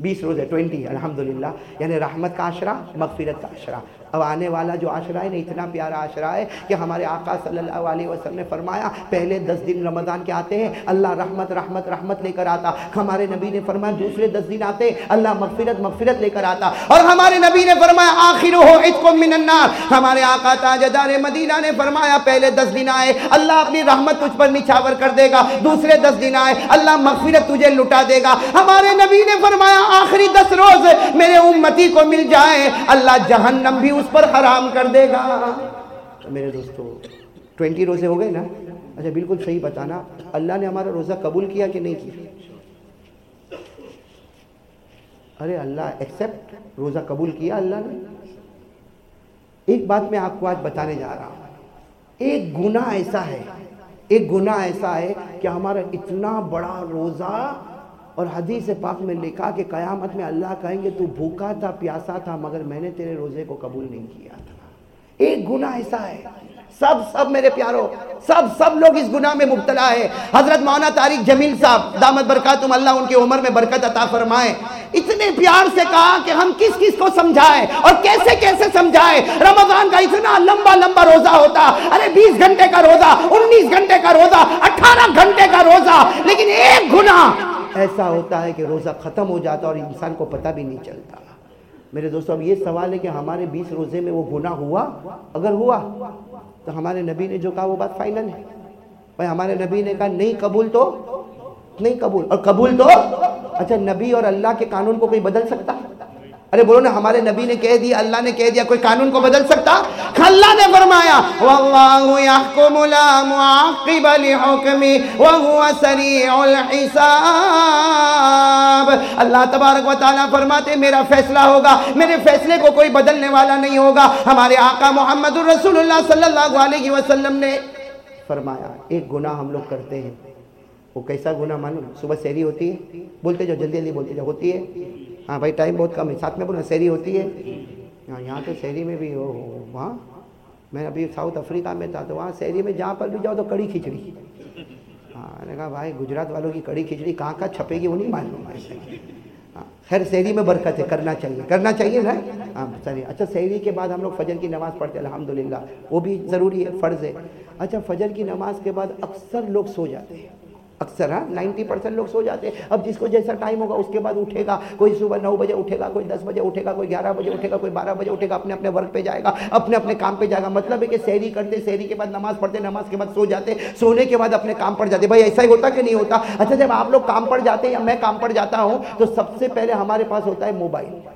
بیس روزے، ٹوینٹی، الحمدللہ۔ یعنی رحمت کا عشرہ، مغفرت کا عشرہ۔ اب آنے والا جو عشرہ ہے نا، اتنا پیارا عشرہ ہے کہ ہمارے آقا صلی اللہ علیہ وسلم نے فرمایا، پہلے دس دن رمضان کے آتے ہیں، اللہ رحمت رحمت رحمت لے کر آتا۔ ہمارے نبی نے فرمایا، دوسرے دس دن آتے، اللہ مغفرت مغفرت لے کر آتا۔ اور ہمارے نبی نے فرمایا، آخر ہو من النار۔ ہمارے آقا تاجدار مدینہ نے فرمایا، پہلے دس دن آئے، اللہ اپنی رحمت تجھ پر نچھاور کر دے گا۔ دوسرے دس دن آئے، اللہ مغفرت تجھے لٹا دے گا۔ ہمارے نبی نے فرمایا، آخری دس روز میرے امتی کو مل جائے، اللہ جہنم بھی اس پر حرام کر دے گا۔ میرے دوستو ٹوینٹی روزے ہو گئے نا؟ اچھا بالکل صحیح بتانا۔ اللہ نے ہمارا روزہ قبول کیا کہ نہیں کیا؟ ارے اللہ ایکسپٹ روزہ قبول کیا اللہ نے؟ ایک بات میں آپ کو آج بتانے جا رہا ہوں۔ ایک گناہ ایسا ہے، ایک گناہ ایسا ہے کہ ہمارا اتنا بڑا روزہ اور حدیث پاک میں لکھا کہ قیامت میں اللہ کہیں گے، تو بھوکا تھا، پیاسا تھا، مگر میں نے تیرے روزے کو قبول نہیں کیا تھا۔ ایک گناہ ایسا ہے۔ سب سب میرے پیارو، سب سب لوگ اس گناہ میں مبتلا ہے۔ حضرت مولانا تاریخ جمیل صاحب، دامت برکاتم، اللہ ان کی عمر میں برکت عطا فرمائے۔ اتنے پیار سے کہا کہ ہم کس کس کو سمجھائے اور کیسے کیسے سمجھائے۔ رمضان کا اتنا لمبا لمبا روزہ ہوتا۔ ارے، بیس گھنٹے کا روزہ، انیس گھنٹے کا روزہ، اٹھارہ گھنٹے کا روزہ۔ لیکن ایک گناہ ایسا ہوتا ہے کہ روزہ ختم ہو جاتا اور انسان کو پتہ بھی نہیں چلتا۔ میرے دوستو، اب یہ سوال ہے کہ ہمارے بیس روزے میں وہ گناہ ہوا؟ اگر ہوا، تو ہمارے نبی نے جو کہا وہ بات فائنل ہے۔ بھائی، ہمارے نبی نے کہا نہیں قبول تو؟ نہیں قبول۔ اور قبول تو؟ اچھا نبی اور اللہ کے قانون کو کوئی بدل سکتا؟ ارے بولو نا، ہمارے نبی نے کہہ دیا، اللہ نے کہہ دیا، کوئی قانون کو بدل سکتا؟ اللہ نے فرمایا، واللہ یحکم لا معاقب لحکمی وہو سریع الحساب۔ اللہ تبارک و تعالیٰ فرماتے، میرا فیصلہ ہوگا، میرے فیصلے کو کوئی بدلنے والا نہیں ہوگا۔ ہمارے آقا محمد الرسول اللہ صلی اللہ علیہ وسلم نے فرمایا، ایک گناہ ہم لوگ کرتے ہیں۔ وہ کیسا گناہ؟ مانو صبح سیری ہوتی ہے، بولتے جو جلدی جلدی بولتے جو ہوتی ہے؟ ہاں بھائی، ٹائم بہت کم ہے۔ ساتھ میں بولنا سیری ہوتی ہے۔ ہاں یہاں تو سیری میں بھی ہو، وہاں۔ میں ابھی ساؤتھ افریقہ میں تھا تو وہاں سیری میں جہاں پر بھی جاؤ تو کڑی کھچڑی۔ ہاں نے کہا، بھائی، گجرات والوں کی کڑی کھچڑی کہاں کہاں چھپے گی وہ نہیں معلوم۔ ہاں خیر سیری میں برکت ہے، کرنا چاہیے۔ کرنا چاہیے نا؟ ہاں سر اچھا سیری کے بعد ہم لوگ فجر کی نماز پڑھتے ہیں، الحمدللہ۔ وہ بھی ضروری ہے، فرض ہے۔ اچھا فجر کی نماز کے بعد اکثر لوگ سو جاتے ہیں۔ اکثر ہاں نائنٹی پرسنٹ لوگ سو جاتے ہیں۔ اب جس کو جیسا ٹائم ہوگا، اس کے بعد اٹھے گا۔ کوئی صبح نو بجے اٹھے گا، کوئی دس بجے اٹھے گا، کوئی گیارہ بجے اٹھے گا، کوئی بارہ بجے اٹھے گا، اپنے اپنے ورک پہ جائے گا، اپنے اپنے کام پہ جائے گا۔ مطلب ہے کہ سیری کرتے سیری کے بعد نماز پڑھتے، نماز کے بعد سو جاتے، سونے کے بعد اپنے کام پڑ جاتے۔ بھائی، ایسا ہی ہوتا کہ نہیں ہوتا؟ اچھا جب آپ لوگ کام پڑ جاتے ہیں یا میں کام پڑ جاتا ہوں، تو سب سے پہلے ہمارے پاس ہوتا ہے موبائل۔ ہاں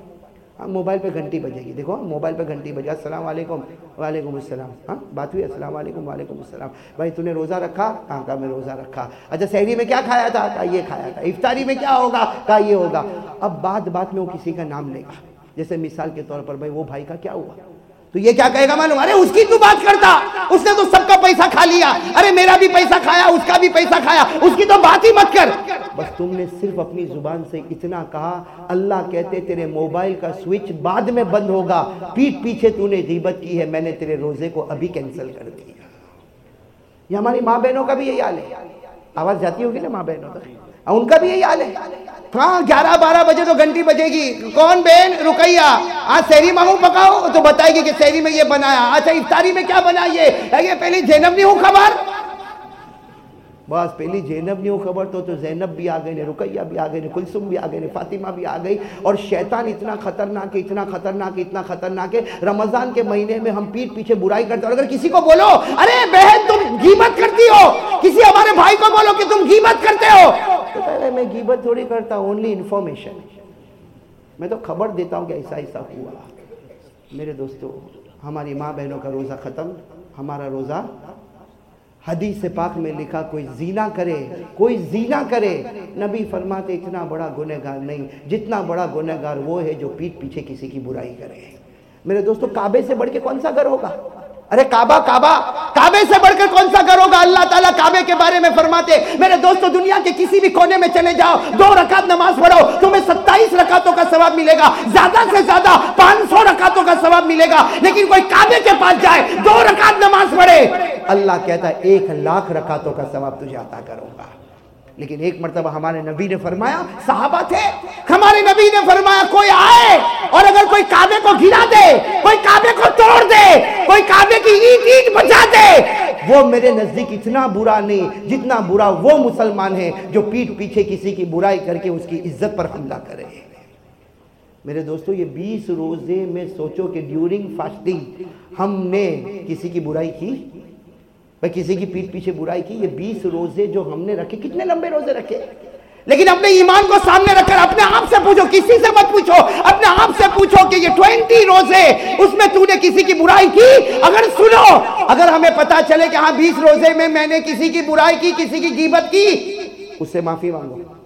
ہاں، موبائل پہ گھنٹی بجے گی دیکھو، موبائل پہ گھنٹی بجے السلام علیکم۔ وعلیکم السلام۔ ہاں بات ہوئی؟ السلام علیکم، وعلیکم السلام۔ بھائی تو نے روزہ رکھا؟ ہاں کہا، میں روزہ رکھا۔ اچھا سحری میں کیا کھایا تھا؟ کہا، یہ کھایا تھا۔ افطاری میں کیا ہوگا؟ کہا، یہ ہوگا۔ اب بات بات میں وہ کسی کا نام لے گا۔ جیسے مثال کے طور پر، بھائی، وہ بھائی کا کیا ہوا؟ تو یہ کیا کہے گا معلوم؟ ارے اس کی تو بات کرتا۔ اس نے تو سب کا پیسہ کھا لیا۔ ارے میرا بھی پیسہ کھایا، اس کا بھی پیسہ کھایا۔ اس کی تو بات ہی مت کر۔ بس تم نے صرف اپنی زبان سے اتنا کہا، اللہ کہتے تیرے موبائل کا سوئچ بعد میں بند ہوگا۔ پیٹ پیچھے تو نے غیبت کی ہے، میں نے تیرے روزے کو ابھی کینسل کر دیا۔ یہ ہماری ماں بہنوں کا بھی یہی حال ہے۔ آواز جاتی ہوگی نا ماں بہنوں تک؟ ان کا بھی یہی حال ہے۔ ہاں گیارہ بارہ بجے تو گھنٹی بجے گی۔ کون بہن؟ رکیا آج سیری مانگو پکاؤ تو بتائے گی کہ سیری میں یہ بنایا۔ اچھا افطاری میں کیا بنائیے یہ پہلی زینب نہیں ہوں خبر۔ بس، پہلی زینب نہیں ہوں خبر تو تو زینب بھی آ گئے نے رکیہ بھی آ گئے نے کلسم بھی آ گئے نے، فاطمہ بھی آ گئی۔ اور شیطان اتنا خطرناک ہے، اتنا خطرناک ہے، اتنا خطرناک ہے۔ رمضان کے مہینے میں ہم پیٹ پیچھے برائی کرتے اور اگر کسی کو بولو، ارے بہن، تم غیبت کرتی ہو۔ کسی ہمارے بھائی کو بولو کہ تم غیبت کرتے ہو۔ تو پہلے میں غیبت تھوڑی کرتا ہوں اونلی انفارمیشن میں تو خبر دیتا ہوں کہ ایسا ایسا ہوا۔ میرے دوستو، ہماری ماں بہنوں کا روزہ ختم، ہمارا روزہ حدیث پاک میں لکھا، کوئی زینہ کرے، کوئی زینہ کرے۔ نبی فرماتے، اتنا بڑا گنہگار نہیں، جتنا بڑا گنہگار وہ ہے جو پیٹ پیچھے کسی کی برائی کرے۔ میرے دوستو، کعبے سے بڑھ کے کون سا گھر ہوگا؟ ارے کعبہ کعبہ، کعبے سے بڑھ کر کون سا کرو گا اللہ تعالیٰ کعبے کے بارے میں فرماتے، میرے دوستو، دنیا کے کسی بھی کونے میں چلے جاؤ، دو رکعت نماز پڑھو، تمہیں ستائیس رکعتوں کا ثواب ملے گا زیادہ سے زیادہ پانچ سو رکعتوں کا ثواب ملے گا لیکن کوئی کعبے کے پاس جائے، دو رکعت نماز پڑھے۔ اللہ کہتا ہے، ایک لاکھ رکعتوں کا ثواب تجھے عطا کروں گا۔ لیکن ایک مرتبہ ہمارے نبی نے فرمایا، صحابہ تھے، ہمارے نبی نے فرمایا، کوئی آئے اور اگر کوئی کعبے کو گھرا دے، کوئی کعبے کو توڑ دے، کوئی کعبے کی اینٹ اینٹ بچا دے، وہ میرے نزدیک اتنا برا نہیں جتنا برا وہ مسلمان ہے جو پیٹ پیچھے کسی کی برائی کر کے اس کی عزت پر حملہ کرے۔ میرے دوستو، یہ بیس روزے میں سوچو کہ ڈیورنگ فاسٹنگ ہم نے کسی کی برائی کی؟ بھائی کسی کی پیٹ پیچھے برائی کی، یہ بیس روزے جو ہم نے رکھے، کتنے لمبے روزے رکھے؟ لیکن اپنے ایمان کو سامنے رکھ کر، اپنے آپ سے پوچھو، کسی سے مت پوچھو، اپنے آپ سے پوچھو کہ یہ ٹوینٹی روزے اس میں تو نے کسی کی برائی کی؟ اگر سنو، اگر ہمیں پتا چلے کہ ہاں بیس روزے میں میں نے کسی کی برائی کی، کسی کی قیمت کی، اس سے معافی مانگو۔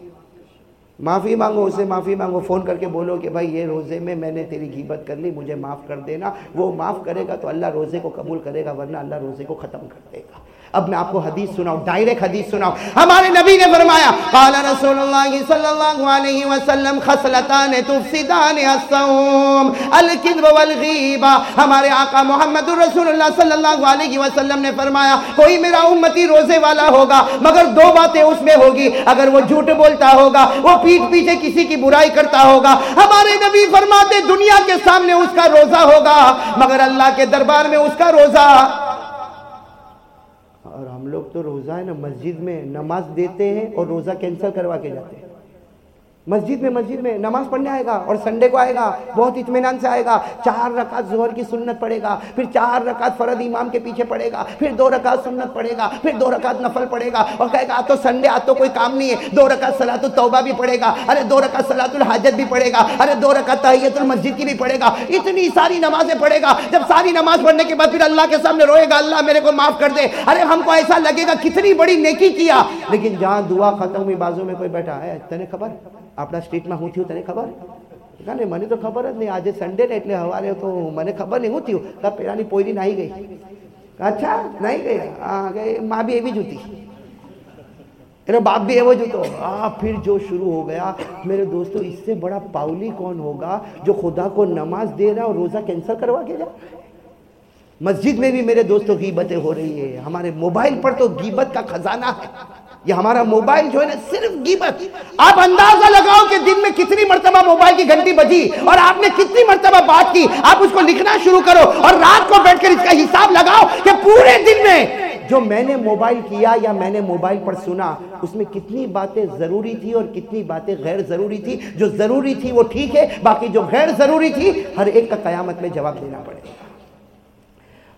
معافی مانگو اسے معافی مانگو، فون کر کے بولو کہ بھائی یہ روزے میں میں نے تیری غیبت کر لی، مجھے معاف کر دینا۔ وہ معاف کرے گا تو اللہ روزے کو قبول کرے گا، ورنہ اللہ روزے کو ختم کر دے گا۔ اب میں آپ کو حدیث سناؤں ڈائریکٹ حدیث سناؤں۔ ہمارے نبی نے فرمایا، قال رسول اللہ صلی اللہ علیہ وسلم خسلتان تفسدان الصوم الكذب والغیبہ ہمارے آقا محمد رسول اللہ صلی اللہ علیہ وسلم نے فرمایا، کوئی میرا امتی روزے والا ہوگا، مگر دو باتیں اس میں ہوگی۔ اگر وہ جھوٹ بولتا ہوگا، وہ پیٹ پیچھے کسی کی برائی کرتا ہوگا۔ ہمارے نبی فرماتے، دنیا کے سامنے اس کا روزہ ہوگا، مگر اللہ کے دربار میں اس کا روزہ اور ہم لوگ تو روزہ ہے نا مسجد میں نماز دیتے ہیں اور روزہ کینسل کروا کے جاتے ہیں۔ مسجد میں مسجد میں نماز پڑھنے آئے گا اور سنڈے کو آئے گا، بہت اطمینان سے آئے گا۔ چار رکعت زہر کی سنت پڑھے گا، پھر چار رکعت فرد امام کے پیچھے پڑھے گا، پھر دو رکعت سنت پڑھے گا، پھر دو رکعت نفل پڑھے گا اور کہے گا تو سنڈے آ تو کوئی کام نہیں ہے۔ دو رکعت سلاۃ التوبہ بھی پڑھے گا، ارے دو رکعت سلاۃ الحاجت بھی پڑھے گا، ارے دو رکعت تحیت المسجد کی بھی پڑھے گا۔ اتنی ساری نمازیں پڑھے گا۔ جب ساری نماز پڑھنے کے بعد پھر اللہ کے سامنے روئے گا، اللہ میرے کو معاف کر دے۔ ارے ہم کو ایسا لگے گا، کتنی بڑی نیکی کیا۔ لیکن جہاں دعا ختم ہوئی، بازو میں کوئی بیٹھا ہے؟ تنے خبر આપણા સ્ટ્રીટમાં હું થયું તને ખબર? ના નહીં મને તો ખબર જ નહીં. આજે સન્ડે ને એટલે સવારે તો મને ખબર નહીં. હું થયું? તો પેલાની પોયરી નાહી ગઈ. અચ્છા، નાહી ગઈ? હા ગઈ માં બી એવી જ હતી. میرا باپ بھی وہ جو تو آ پھر جو شروع ہو گیا میرے دوستو اس سے بڑا پاولی کون ہوگا جو خدا کو نماز دے رہا اور روزہ کینسل کروا کے جا مسجد میں بھی میرے دوستوں غیبتیں ہو رہی ہے ہمارے موبائل پر تو غیبت کا خزانہ ہے یہ ہمارا موبائل جو ہے نا صرف گیبت آپ اندازہ لگاؤ کہ دن میں کتنی مرتبہ موبائل کی گھنٹی بجی اور آپ نے کتنی مرتبہ بات کی۔ آپ اس کو لکھنا شروع کرو اور رات کو بیٹھ کر اس کا حساب لگاؤ کہ پورے دن میں جو میں نے موبائل کیا یا میں نے موبائل پر سنا، اس میں کتنی باتیں ضروری تھی اور کتنی باتیں غیر ضروری تھی۔ جو ضروری تھی وہ ٹھیک ہے، باقی جو غیر ضروری تھی، ہر ایک کا قیامت میں جواب دینا پڑے گا۔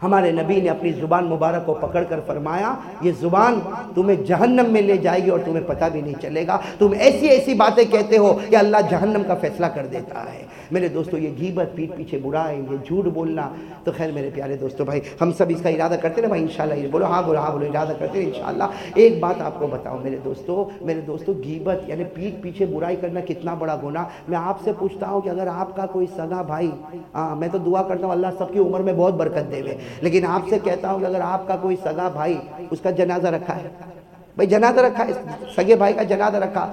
ہمارے نبی نے اپنی زبان مبارک کو پکڑ کر فرمایا، یہ زبان تمہیں جہنم میں لے جائے گی اور تمہیں پتہ بھی نہیں چلے گا۔ تم ایسی ایسی باتیں کہتے ہو کہ اللہ جہنم کا فیصلہ کر دیتا ہے۔ میرے دوستو، یہ گیبت پیٹ پیچھے برائی یہ جھوٹ بولنا۔ تو خیر میرے پیارے دوستو بھائی، ہم سب اس کا ارادہ کرتے ہیں بھائی، انشاءاللہ یہ بولو۔ ہاں بولو ہاں بولو، ارادہ کرتے ہیں انشاءاللہ۔ ایک بات آپ کو بتاؤ میرے دوستو میرے دوستو، گیبت یعنی پیٹ پیچھے برائی کرنا کتنا بڑا گناہ۔ میں آپ سے پوچھتا ہوں کہ اگر آپ کا کوئی سگا بھائی ہاں میں تو دعا کرتا ہوں، اللہ سب کی عمر میں بہت برکت دے ہوئے لیکن آپ سے کہتا ہوں کہ اگر آپ کا کوئی سگا بھائی اس کا جنازہ رکھا ہے، بھائی جنازہ رکھا ہے سگے بھائی کا جنازہ رکھا۔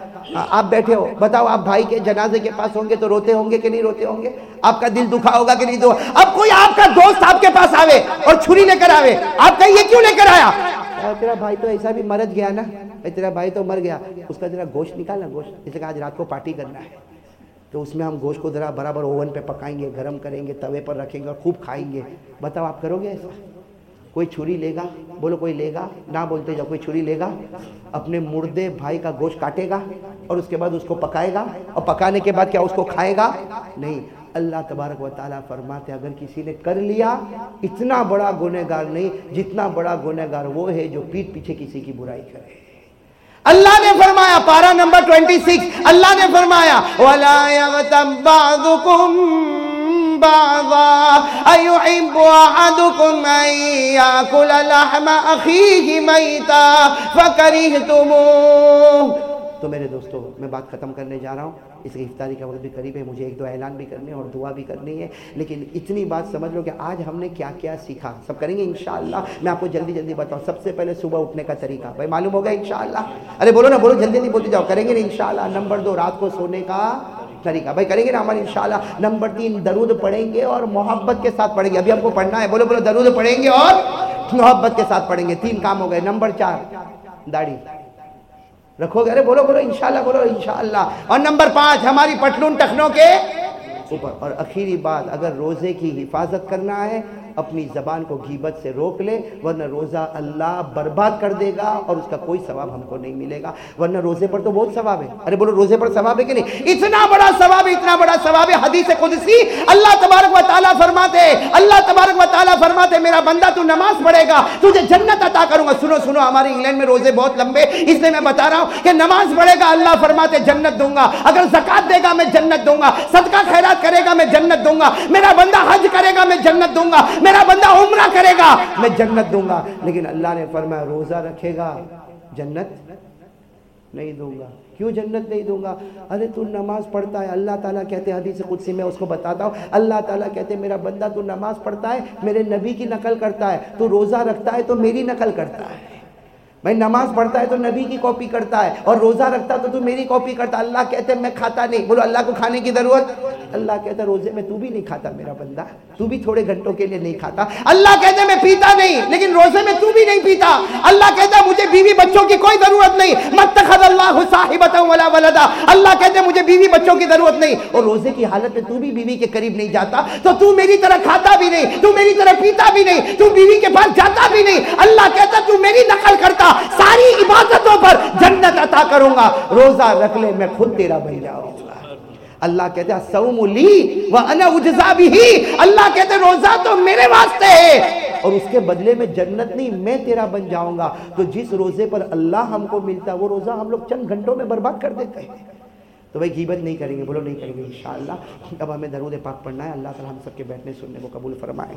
آپ بیٹھے ہو، بتاؤ آپ بھائی کے جنازے کے پاس ہوں گے تو روتے ہوں گے کہ نہیں روتے ہوں گے؟ آپ کا دل دکھا ہوگا کہ نہیں دو اب کوئی آپ کا دوست آپ کے پاس آوے اور چھری لے کر آوے، آپ کا یہ کیوں لے کر آیا؟ تیرا بھائی تو ایسا بھی مرد گیا نا؟ تیرا بھائی تو مر گیا۔ اس کا ذرا گوشت نکالنا گوشت۔ جیسے کہ آج رات کو پارٹی کرنا ہے۔ تو اس میں ہم گوشت کو ذرا برابر اوون پہ پکائیں گے، گرم کریں گے، توے پر رکھیں گے اور خوب کھائیں گے۔ بتاؤ آپ کرو گے ایسا؟ کوئی چھری لے گا؟ بولو کوئی لے گا؟ نہ بولتے جاؤ، کوئی چھری لے گا؟ اپنے مردے بھائی کا گوشت کاٹے گا اور اس کے بعد اس کو پکائے گا اور پکانے کے بعد کیا اس کو کھائے گا؟ نہیں۔ اللہ تبارک و تعالیٰ فرماتے اگر کسی نے کر لیا، اتنا بڑا گنہگار نہیں، جتنا بڑا گنہگار وہ ہے جو پیٹ پیچھے کسی کی برائی کرے۔ اللہ نے فرمایا پارا نمبر 26 اللہ نے فرمایا، وَلَا يَغْتَبْ بَعْضُكُمْ بعضا أيحب أحدكم أن يأكل لحم أخيه ميتا فكرهتموه۔ تو میرے دوستو، میں بات ختم کرنے جا رہا ہوں۔ اس افطاری کا وقت بھی قریب ہے، مجھے ایک دو اعلان بھی کرنے اور دعا بھی کرنی ہے، لیکن اتنی بات سمجھ لو کہ آج ہم نے کیا کیا سیکھا۔ سب کریں گے انشاءاللہ۔ میں آپ کو جلدی جلدی بتاؤں۔ سب سے پہلے صبح اٹھنے کا طریقہ۔ بھائی، معلوم ہوگا انشاءاللہ۔ ارے، بولو نا، بولو، جلدی جلدی بولتے جاؤ۔ کریں گے نا انشاءاللہ۔ نمبر دو، رات کو سونے کا طریقہ۔ بھائی، کریں گے نا ہمارے انشاءاللہ۔ نمبر تین، درود پڑھیں گے اور محبت کے ساتھ پڑھیں گے۔ ابھی ہم کو پڑھنا ہے۔ بولو بولو، درود پڑھیں گے اور محبت کے ساتھ پڑھیں گے۔ تین کام ہو گئے۔ نمبر چار، داڑھی۔ رکھو گے۔ ارے بولو بولو، انشاءاللہ بولو، انشاءاللہ۔ اور نمبر پانچ، ہماری پٹلون ٹخنوں کے اوپر۔ اور اخیری بات، اگر روزے کی حفاظت کرنا ہے اپنی زبان کو غیبت سے روک لے، ورنہ روزہ اللہ برباد کر دے گا اور اس کا کوئی ثواب ہم کو نہیں ملے گا۔ ورنہ روزے پر تو بہت ثواب ہے۔ ارے بولو، روزے پر ثواب ہے کہ نہیں؟ اتنا بڑا ثواب ہے، اتنا بڑا ثواب ہے۔ حدیث قدسی، اللہ تبارک و تعالیٰ فرماتے اللہ تبارک و تعالیٰ فرماتے میرا بندہ تو نماز پڑھے گا، تجھے جنت عطا کروں گا۔ سنو سنو، ہمارے انگلینڈ میں روزے بہت لمبے، اس لیے میں بتا رہا ہوں کہ نماز پڑھے گا، اللہ فرماتے جنت دوں گا۔ اگر زکات دے گا، میں جنت دوں گا۔ صدقہ خیرات کرے گا، میں جنت دوں گا۔ میرا بندہ حج کرے گا، میں جنت دوں گا۔ میرا بندہ عمرہ کرے گا، میں جنت دوں گا۔ لیکن اللہ نے فرمایا، روزہ رکھے گا، جنت نہیں دوں گا۔ کیوں جنت نہیں دوں گا؟ ارے، تو نماز پڑھتا ہے۔ اللہ تعالیٰ کہتے ہیں، حدیث قدسی میں اس کو بتاتا ہوں۔ اللہ تعالیٰ کہتے ہیں، میرا بندہ تو نماز پڑھتا ہے، میرے نبی کی نقل کرتا ہے۔ تو روزہ رکھتا ہے، تو میری نقل کرتا ہے۔ میں نماز پڑھتا ہے تو نبی کی کاپی کرتا ہے اور روزہ رکھتا تو تو میری کاپی کرتا اللہ کہتے ہیں میں کھاتا نہیں۔ بولو اللہ کو کھانے کی ضرورت؟ اللہ کہتا ہے روزے میں تو بھی نہیں کھاتا میرا بندہ۔ تو بھی تھوڑے گھنٹوں کے لیے نہیں کھاتا۔ اللہ کہتے ہیں میں پیتا نہیں، لیکن روزے میں تو بھی نہیں پیتا۔ اللہ کہتا ہے مجھے بیوی بچوں کی کوئی ضرورت نہیں۔ متخذ اللہ صاحبتا ولا ولدا۔ اللہ کہتے ہیں مجھے بیوی بچوں کی ضرورت نہیں۔ اور روزے کی حالت میں تو بھی بیوی کے قریب نہیں جاتا۔ تو تو میری طرح کھاتا بھی نہیں، تو میری طرح پیتا بھی نہیں، تو بیوی کے پاس جاتا بھی نہیں۔ اللہ کہتا تو میری نقل کرتا۔ ساری عبادتوں پر جنت عطا کروں گا۔ روزہ رکھ لے، میں خود تیرا بن جاؤں گا۔ اللہ کہتے ہیں سوم لی وانا اجزا بھی اللہ کہتے ہیں روزہ تو میرے واسطے ہے۔ اور اس کے بدلے میں جنت نہیں، میں تیرا بن جاؤں گا۔ تو جس روزے پر اللہ ہم کو ملتا ہے وہ روزہ ہم لوگ چند گھنٹوں میں برباد کر دیتے ہیں۔ تو بھائی، غیبت نہیں کریں گے، بولو نہیں کریں گے، انشاءاللہ۔ اب ہمیں درود پاک پڑھنا ہے۔ اللہ تعالی ہم سب کے بیٹھنے سننے کو قبول فرمائے۔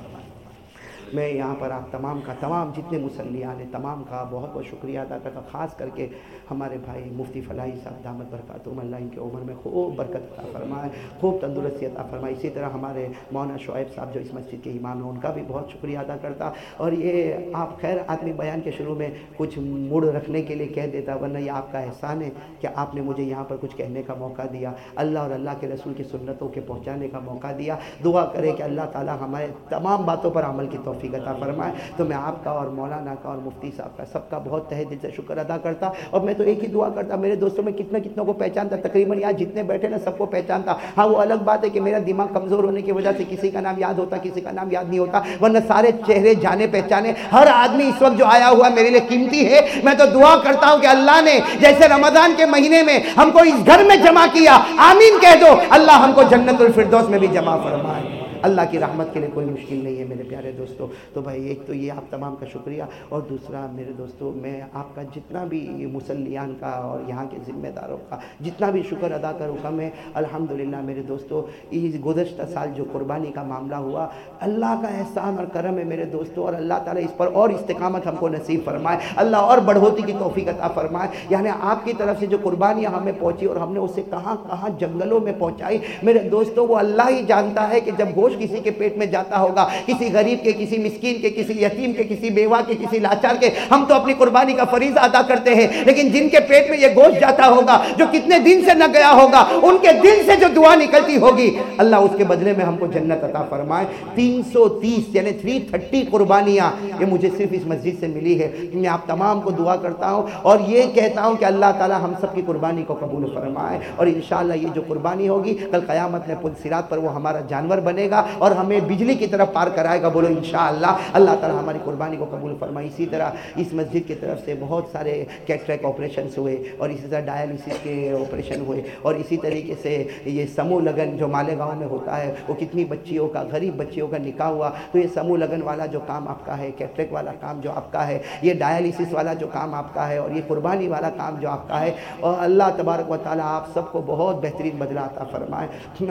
میں یہاں پر آپ تمام کا تمام جتنے مسلیان ہیں، تمام کا بہت بہت شکریہ ادا کرتا خاص کر کے ہمارے بھائی مفتی فلاحی صاحب، دامت برکاتہم اللہ ان کے عمر میں خوب برکت عطا فرمائے، خوب تندرستی عطا فرمائے۔ اسی طرح ہمارے مولانا شعیب صاحب جو اس مسجد کے امام ہیں، ان کا بھی بہت شکریہ ادا کرتا اور یہ آپ خیر آدمی بیان کے شروع میں کچھ موڑ رکھنے کے لیے کہہ دیتا، ورنہ یہ آپ کا احسان ہے کہ آپ نے مجھے یہاں پر کچھ کہنے کا موقع دیا، اللہ اور اللہ کے رسول کی سنتوں کے پہنچانے کا موقع دیا۔ دعا کرے کہ اللہ تعالی ہمارے تمام باتوں پر عمل کی توفیق عطا فرمائے۔ تو میں آپ کا اور مولانا کا اور مفتی صاحب کا سب کا بہت تہ دل سے شکر ادا کرتا۔ اور میں تو ایک ہی دعا کرتا میرے دوستوں میں کتنا کتنوں کو پہچانتا تقریباً یہاں جتنے بیٹھے نا سب کو پہچانتا۔ ہاں وہ الگ بات ہے کہ میرا دماغ کمزور ہونے کی وجہ سے کسی کا نام یاد ہوتا کسی کا نام یاد نہیں ہوتا ورنہ سارے چہرے جانے پہچانے۔ ہر آدمی اس وقت جو آیا ہوا میرے لیے قیمتی ہے۔ میں تو دعا کرتا ہوں کہ اللہ نے جیسے رمضان کے مہینے میں ہم کو اس گھر میں جمع کیا آمین کہہ دو۔ اللہ ہم کو جنت الفردوس میں بھی جمع فرمائے۔ اللہ کی رحمت کے لیے کوئی مشکل نہیں ہے، میرے پیارے دوستو۔ تو بھائی، ایک تو یہ آپ تمام کا شکریہ، اور دوسرا میرے دوستو، میں آپ کا جتنا بھی مسلیان کا اور یہاں کے ذمہ داروں کا جتنا بھی شکر ادا کروں کم ہے الحمدللہ میرے دوستو، اس گزشتہ سال جو قربانی کا معاملہ ہوا، اللہ کا احسان اور کرم ہے میرے دوستو، اور اللہ تعالیٰ اس پر اور استقامت ہم کو نصیب فرمائے۔ اللہ اور بڑھوتی کی توفیق عطا فرمائے۔ یعنی آپ کی طرف سے جو قربانیاں ہمیں پہنچی اور ہم نے اسے کہاں کہاں جنگلوں میں پہنچائی، میرے دوستو، وہ اللہ ہی جانتا ہے کہ جب گو گوشت کسی کے پیٹ میں جاتا ہوگا، کسی غریب کے، کسی مسکین کے، کسی یتیم کے، کسی بیوہ کے، کسی لاچار کے، ہم تو اپنی قربانی کا فریضہ ادا کرتے ہیں، لیکن جن کے پیٹ میں یہ گوشت جاتا ہوگا، جو کتنے دن سے نہ گیا ہوگا، ان کے دل سے جو دعا نکلتی ہوگی، اللہ اس کے بدلے میں ہم کو جنت عطا فرمائے۔ تین سو تیس یعنی تھری تھرٹی قربانیاں یہ مجھے صرف اس مسجد سے ملی ہے میں آپ تمام کو دعا کرتا ہوں اور یہ کہتا ہوں کہ اللہ تعالی ہم سب کی قربانی کو قبول فرمائے اور انشاءاللہ یہ جو قربانی ہوگی، کل قیامت میں پل سرات پر وہ ہمارا جانور بنے گا۔ اور ہمیں بجلی کی طرف پار کرائے گا، بولو انشاءاللہ۔ اللہ تعالی ہماری قربانی کو قبول فرمائے۔ اسی طرح اس مسجد کی طرف سے بہت سارے کیٹریک آپریشنز ہوئے اور اسی طرح ڈائلسس کے آپریشن ہوئے اور اسی طریقے سے یہ سمو لگن جو مالے گاؤں میں ہوتا ہے، وہ کتنی بچیوں کا، غریب بچیوں کا نکاح ہوا۔ تو یہ سمو لگن والا جو کام آپ کا ہے کیٹریک والا کام جو آپ کا ہے، یہ ڈائلسس والا جو کام آپ کا ہے اور یہ قربانی والا کام جو آپ کا ہے، اور اللہ تبارک و تعالیٰ آپ سب کو بہت بہترین بدلہ عطا فرمائے۔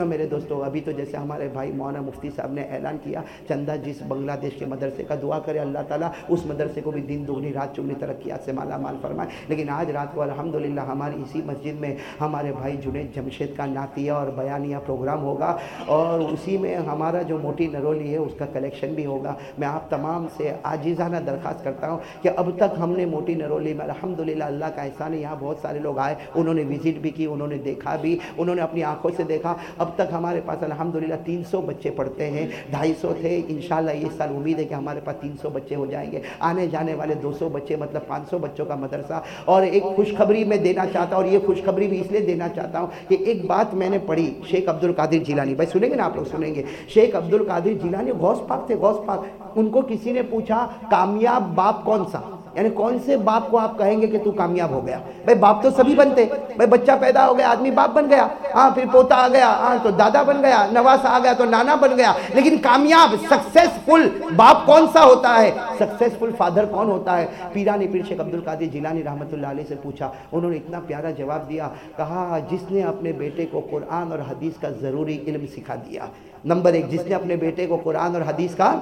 میرے دوستو، ابھی تو جیسے ہمارے بھائی مولانا مولانا مفتی صاحب نے اعلان کیا، چندہ جس بنگلہ دیش کے مدرسے کا دعا کرے اللہ تعالیٰ، اس مدرسے کو بھی دن دگنی رات چگنی ترقیات سے مالا مال فرمائے۔ لیکن آج رات کو الحمدللہ ہماری اسی مسجد میں ہمارے بھائی جنید جمشید کا نعتیہ اور بیانیہ پروگرام ہوگا اور اسی میں ہمارا جو موٹی نرولی ہے، اس کا کلیکشن بھی ہوگا۔ میں آپ تمام سے عاجزانہ درخواست کرتا ہوں کہ اب تک ہم نے موٹی نرولی میں الحمدللہ اللہ کا احسان ہے، یہاں بہت سارے لوگ آئے، انہوں نے وزٹ بھی کی، انہوں نے دیکھا بھی، انہوں نے اپنی آنکھوں سے دیکھا۔ اب تک ہمارے پاس الحمدللہ تین سو بچے پڑھتے ہیں، ڈھائی سو تھے، انشاءاللہ یہ سال امید ہے کہ ہمارے پاس تین سو بچے ہو جائیں گے۔ آنے جانے والے دو سو بچے مطلب پانچ سو بچوں کا مدرسہ۔ اور ایک خوشخبری میں دینا چاہتا ہوں، اور یہ خوشخبری بھی اس لیے دینا چاہتا ہوں کہ ایک بات میں نے پڑھی، شیخ عبد القادر جیلانی۔ بھائی، سنیں گے نا آپ لوگ، سنیں گے۔ شیخ عبد القادر جیلانی، غوث پاک تھے، غوث پاک۔ ان کو کسی نے پوچھا، کامیاب باپ کون سا؟ یعنی کون سے باپ کو آپ کہیں گے کہ تو کامیاب ہو گیا؟ بھائی باپ تو سبھی بنتے۔ بھائی بچہ پیدا ہو گیا، آدمی باپ بن گیا۔ ہاں پھر پوتا آ گیا ہاں تو دادا بن گیا نواز آ گیا، تو نانا بن گیا۔ لیکن کامیاب سکسیسفل باپ کون سا ہوتا ہے؟ سکسیسفل فادر کون ہوتا ہے؟ پیرانی پیر شیخ عبد القادر جیلانی رحمۃ اللہ علیہ سے پوچھا۔ انہوں نے اتنا پیارا جواب دیا، کہا، جس نے اپنے بیٹے کو قرآن اور حدیث کا ضروری علم سکھا دیا نمبر ایک، جس نے اپنے بیٹے کو قرآن اور حدیث کا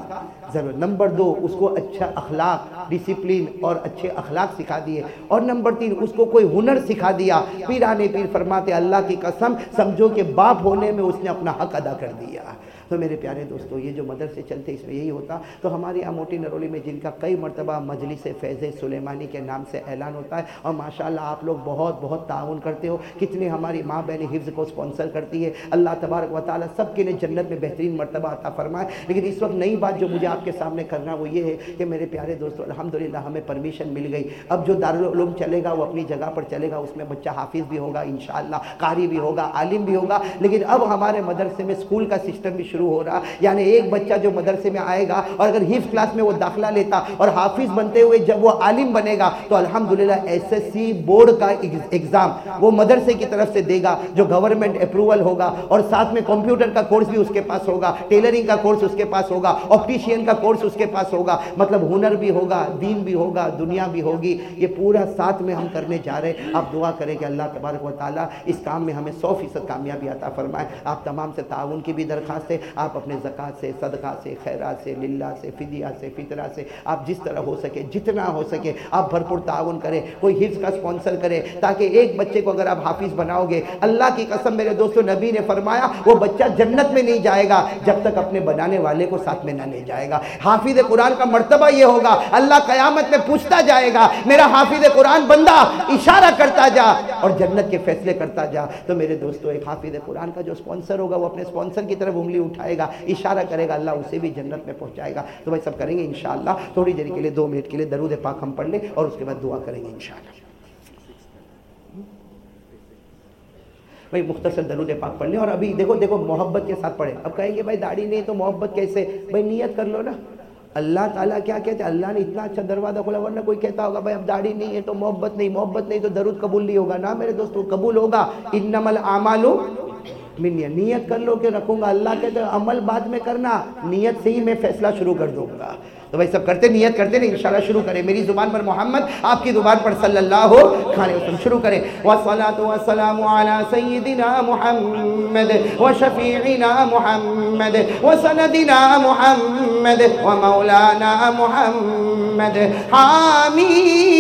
ضرور نمبر دو، اس کو اچھا اخلاق ڈسپلین اور اچھے اخلاق سکھا دیے۔ اور نمبر تین، اس کو کوئی ہنر سکھا دیا۔ پیرانے پیر فرماتے، اللہ کی قسم، سمجھو کہ باپ ہونے میں اس نے اپنا حق ادا کر دیا۔ تو میرے پیارے دوستو، یہ جو مدرسے چلتے، اس میں یہی ہوتا، تو ہماری یہاں موٹی نرولی میں جن کا کئی مرتبہ مجلس فیض سلیمانی کے نام سے اعلان ہوتا ہے، اور ماشاءاللہ آپ لوگ بہت بہت تعاون کرتے ہو کتنے ہماری ماں بہن حفظ کو سپانسر کرتی ہے، اللہ تبارک و تعالیٰ سب کے لیے جنت میں بہترین مرتبہ عطا فرمائے۔ لیکن اس وقت نئی بات جو مجھے آپ کے سامنے کرنا وہ یہ ہے کہ میرے پیارے دوستو، الحمدللہ ہمیں پرمیشن مل گئی۔ اب جو دارالعلوم چلے گا، وہ اپنی جگہ پر چلے گا، اس میں بچہ حافظ بھی ہوگا، انشاءاللہ قاری بھی ہوگا، عالم بھی ہوگا۔ لیکن اب ہمارے مدرسے میں اسکول کا سسٹم بھی شروع ہو رہا۔ یعنی ایک بچہ جو مدرسے میں آئے گا اور اگر حفظ کلاس میں وہ داخلہ لیتا اور حافظ بنتے ہوئے جب وہ عالم بنے گا تو الحمدللہ ایس ایس سی بورڈ کا ایگزام وہ مدرسے کی طرف سے دے گا، جو گورنمنٹ اپروول ہوگا اور ساتھ میں کمپیوٹر کا کورس بھی اس کے پاس ہوگا ٹیلرنگ کا کورس اس کے پاس ہوگا آپٹیشین کا کورس اس کے پاس ہوگا۔ مطلب ہنر بھی ہوگا، دین بھی ہوگا، دنیا بھی ہوگی۔ یہ پورا ساتھ میں ہم کرنے جا رہے ہیں۔ آپ دعا کریں کہ اللہ تبارک و تعالیٰ اس کام میں ہمیں سو فیصد کامیابی عطا فرمائے۔ آپ تمام سے تعاون کی بھی درخواست ہے۔ آپ اپنے زکاة سے، صدقہ سے، خیرات سے، للہ سے، فدیہ سے، فطرہ سے آپ جس طرح ہو سکے، جتنا ہو سکے آپ بھرپور تعاون کریں، کوئی حفظ کا سپانسر کرے تاکہ ایک بچے کو اگر آپ حافظ بناؤ گے، اللہ کی قسم میرے دوستو، نبی نے فرمایا، وہ بچہ جنت میں نہیں جائے گا جب تک اپنے بنانے والے کو ساتھ میں نہ لے جائے گا۔ حافظ قرآن کا مرتبہ یہ ہوگا، اللہ قیامت میں پوچھتا جائے گا، میرا حافظ قرآن بندہ اشارہ کرتا جا اور جنت کے فیصلے کرتا جا۔ تو میرے دوستو، ایک حافظ قرآن کا جو سپانسر ہوگا، وہ اپنے سپانسر کی طرف انگلی اٹھائے گا، اشارہ کرے گا، اللہ اسے بھی جنت میں پہنچائے گا۔ تو بھائی سب کریں گے انشاءاللہ۔ تھوڑی دیر کے لیے، دو منٹ کے لیے درود پاک ہم پڑھ لیں اور اس کے بعد دعا کریں گے انشاءاللہ۔ بھائی مختصر درود پاک پڑھ لیں اور ابھی دیکھو دیکھو محبت کے ساتھ پڑھیں۔ اب کہیں گے، بھائی داڑھی نہیں تو محبت کیسے؟ بھائی نیت کر لو نا۔ اللہ تعالیٰ کیا کہتے ہیں؟ اللہ نے اتنا اچھا دروازہ کھولا، ورنہ کوئی کہتا ہوگا، بھائی اب داڑھی نہیں ہے تو محبت نہیں محبت نہیں تو درود قبول نہیں ہوگا۔ نا میرے دوستو، قبول ہوگا۔ انما الاعمال منیہ نیت کر لو کہ رکھوں گا اللہ کہتے ہیں عمل بعد میں کرنا، نیت سے ہی میں فیصلہ شروع کر دوں گا۔ تو بھائی سب کرتے، نیت کرتے نہیں، انشاءاللہ شروع کریں۔ میری زبان پر محمد، آپ کی زبان پر صلی اللہ ہو کھانے وسلم شروع کریں۔ وَالصَّلَاةُ وَالسَّلَامُ عَلَى سَيِّدِنَا مُحَمَّدِ وَشَفِيعِنَا مُحَمَّدِ وَسَنَدِنَا مُحَمَّدِ وَمَوْلَانَا مُحَمَّدِ حَامِيمُ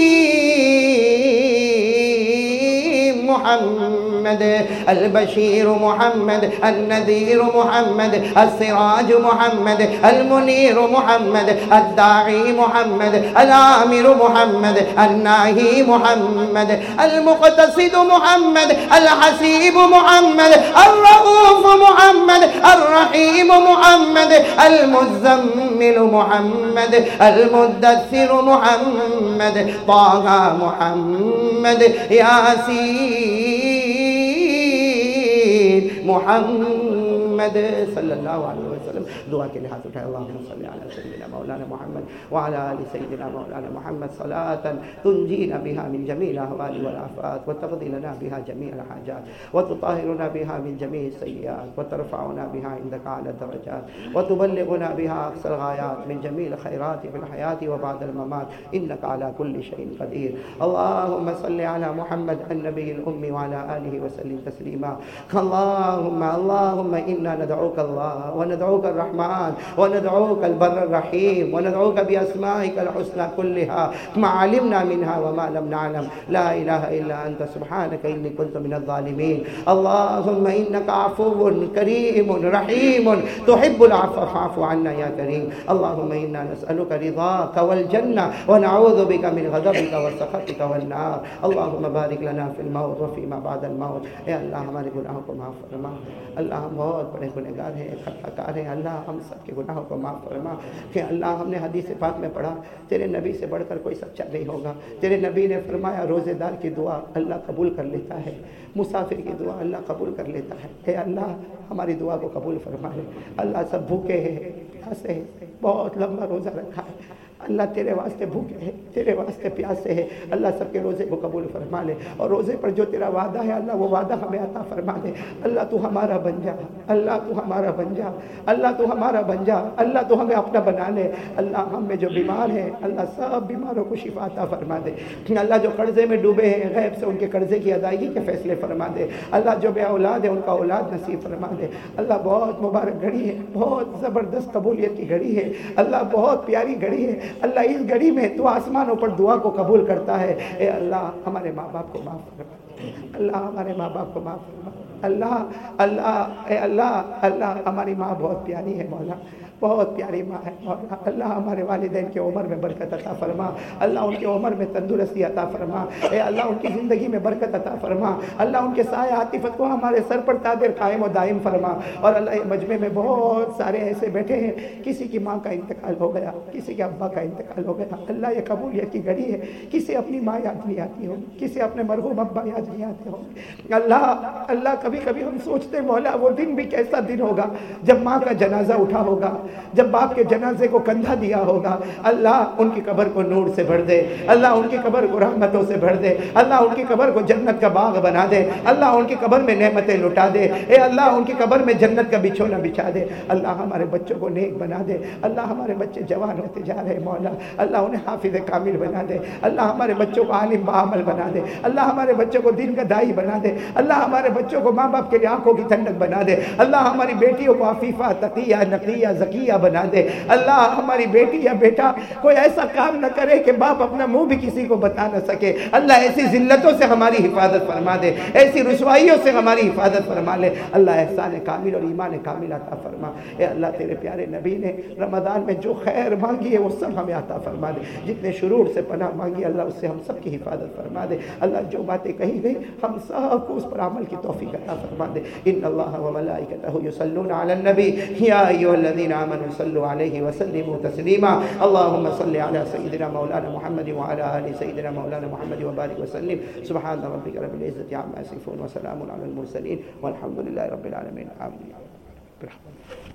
محمد البشیر محمد النذیر محمد السراج محمد المنیر محمد الداعی محمد العامر محمد الناہی محمد المقتصد محمد الحسیب محمد الرؤوف محمد الرحیم محمد المزمل محمد المدثر محمد طه محمد یاسین محمد صلی اللہ علیہ وسلم. دعا کے لحاظ اٹھائے اللہم صلی علی سیدنا مولانا محمد وعلى آل سيدنا مولانا محمد صلاة تنجينا بها من جميع الأهوال والآفات وتقضي لنا بها جميع الحاجات وتطهرنا بها من جميع السيئات وترفعنا بها عندك على الدرجات وتبلغنا بها أقصى الغايات من جميع الخيرات في الحياة وبعد الممات. إنك على كل شيء قدير. اللهم صل على محمد النبي الأمي وعلى آله وسلم تسليما. اللهم اللهم إنا ندعوك الله وندعوك الرحمن وندعوك البر الرحيم وندعوك بأسمائك الحسنى كلها. ما علمنا منها وما لم نعلم. لا إله إلا أنت. سبحانك إني كنت من الظالمين. اللهم إنك عفو كريم رحيم. تحب العفو فاعف عنا يا كريم. اللهم إنا نسألك رضاك والجنة ونعوذ بك من غضبك وسخطك والنار. اللهم بارك لنا في الموت وفيما بعد الموت. گناہوں کو معاف فرما اللہ ہم بہت بڑے گنہگار ہیں خطا کار ہیں۔ اللہ ہم سب کے گناہوں کو معاف فرما۔ کہ اللہ ہم نے حدیث پاک میں پڑھا، تیرے نبی سے بڑھ کر کوئی سچا نہیں ہوگا۔ تیرے نبی نے فرمایا روزے دار کی دعا اللہ قبول کر لیتا ہے۔ مسافر کی دعا اللہ قبول کر لیتا ہے۔ اے اللہ، ہماری دعا کو قبول فرما لے۔ اللہ سب بھوکے ہیں پیاسے ہیں، بہت لمبا روزہ رکھا ہے۔ اللہ تیرے واسطے بھوکے ہے تیرے واسطے پیاسے ہے اللہ سب کے روزے کو قبول فرما لے۔ اور روزے پر جو تیرا وعدہ ہے، اللہ وہ وعدہ ہمیں عطا فرما دے۔ اللہ تو ہمارا بن جا، اللہ تو ہمارا بن جا، اللہ تو ہمارا بن جا، اللہ تو ہمیں اپنا بنا لے۔ اللہ ہم میں جو بیمار ہیں، اللہ سب بیماروں کو شفا عطا فرما دے۔ اللہ جو قرضے میں ڈوبے ہیں، غیب سے ان کے قرضے کی ادائیگی کے فیصلے فرما دے۔ اللہ جو بے اولاد ہے، ان کا اولاد نصیب فرما دے۔ اللہ بہت مبارک گھڑی ہے، بہت زبردست قبولیت کی گھڑی ہے۔ اللہ بہت پیاری گھڑی ہے۔ اللہ اس گھڑی میں تو آسمانوں پر دعا کو قبول کرتا ہے۔ اے اللہ، ہمارے ماں باپ کو معاف فرما۔ اللہ، ہمارے ماں باپ کو معاف فرما۔ اللہ اللہ، اے اللہ اللہ، ہماری ماں بہت پیاری ہے، مولا۔ بہت پیاری ماں ہے۔ مولا اللہ ہمارے والدین کے عمر میں برکت عطا فرما۔ اللہ ان کے عمر میں تندرستی عطا فرما۔ اے اللہ ان کی زندگی میں برکت عطا فرما۔ اللہ ان کے سائے عاطفت کو ہمارے سر پر تادر قائم و دائم فرما۔ اور اللہ مجمع میں بہت سارے ایسے بیٹھے ہیں۔ کسی کی ماں کا انتقال ہو گیا، کسی کے ابا کا انتقال ہو گیا۔ اللہ یہ قبولیت کی گھڑی ہے۔ کسی اپنی ماں یاد نہیں آتی ہو کسی اپنے مرحوم ابا یاد نہیں آتے ہوں اللہ اللہ کبھی کبھی ہم سوچتے، مولا وہ دن بھی کیسا دن ہوگا جب ماں کا جنازہ اٹھا ہوگا۔ جب باپ کے جنازے کو کندھا دیا ہوگا، اللہ ان کی قبر کو نور سے بھر دے، اللہ ان کی قبر کو رحمتوں سے بھر دے، اللہ ان کی قبر کو جنت کا باغ بنا دے، اللہ ان کی قبر میں نعمتیں لٹا دے، اے اللہ ان کی قبر میں جنت کا بچھونا بچھا دے۔ اللہ ہمارے بچوں کو نیک بنا دے، اللہ ہمارے بچے جوان ہوتے جا رہے مولا، اللہ انہیں حافظ کامل بنا دے، اللہ ہمارے بچوں کو عالم بعمل بنا دے، اللہ ہمارے بچوں کو دین کا دائی بنا دے، اللہ ہمارے بچوں کو ماں باپ کے لیے آنکھوں کی ٹھنڈک بنا دے، اللہ ہماری بیٹیوں کو عفیفہ، تقیہ، نقیہ زکیہ بنا دے۔ اللہ ہماری بیٹی یا بیٹا کوئی ایسا کام نہ کرے کہ باپ اپنا منہ بھی کسی کو بتا نہ سکے۔ اللہ ایسی ذلتوں سے ہماری حفاظت فرما دے۔ ایسی رسوائیوں سے ہماری حفاظت فرما لے۔ اللہ احسان کامل اور ایمان کامل عطا فرما۔ اے اللہ تیرے پیارے نبی نے رمضان میں جو خیر مانگی ہے وہ سب ہمیں عطا فرما دے۔ جتنے شرور سے پناہ مانگی اللہ اس سے ہم سب کی حفاظت فرما دے۔ اللہ جو باتیں کہی گئی ہم سب کو اس پر عمل کی توفیق عطا فرما دے۔ ان اللہ و ملائکتہ یصلون علی النبی۔ یا ایھا الذین آمنوا صلوا عليه وسلموا تسليما. اللهم صل على سيدنا مولانا محمد وعلى آل سيدنا مولانا محمد وبارك وسلم. سبحان ربك رب العزة عما يصفون وسلام على المرسلين. والحمد لله رب العالمين. آمين. برحمة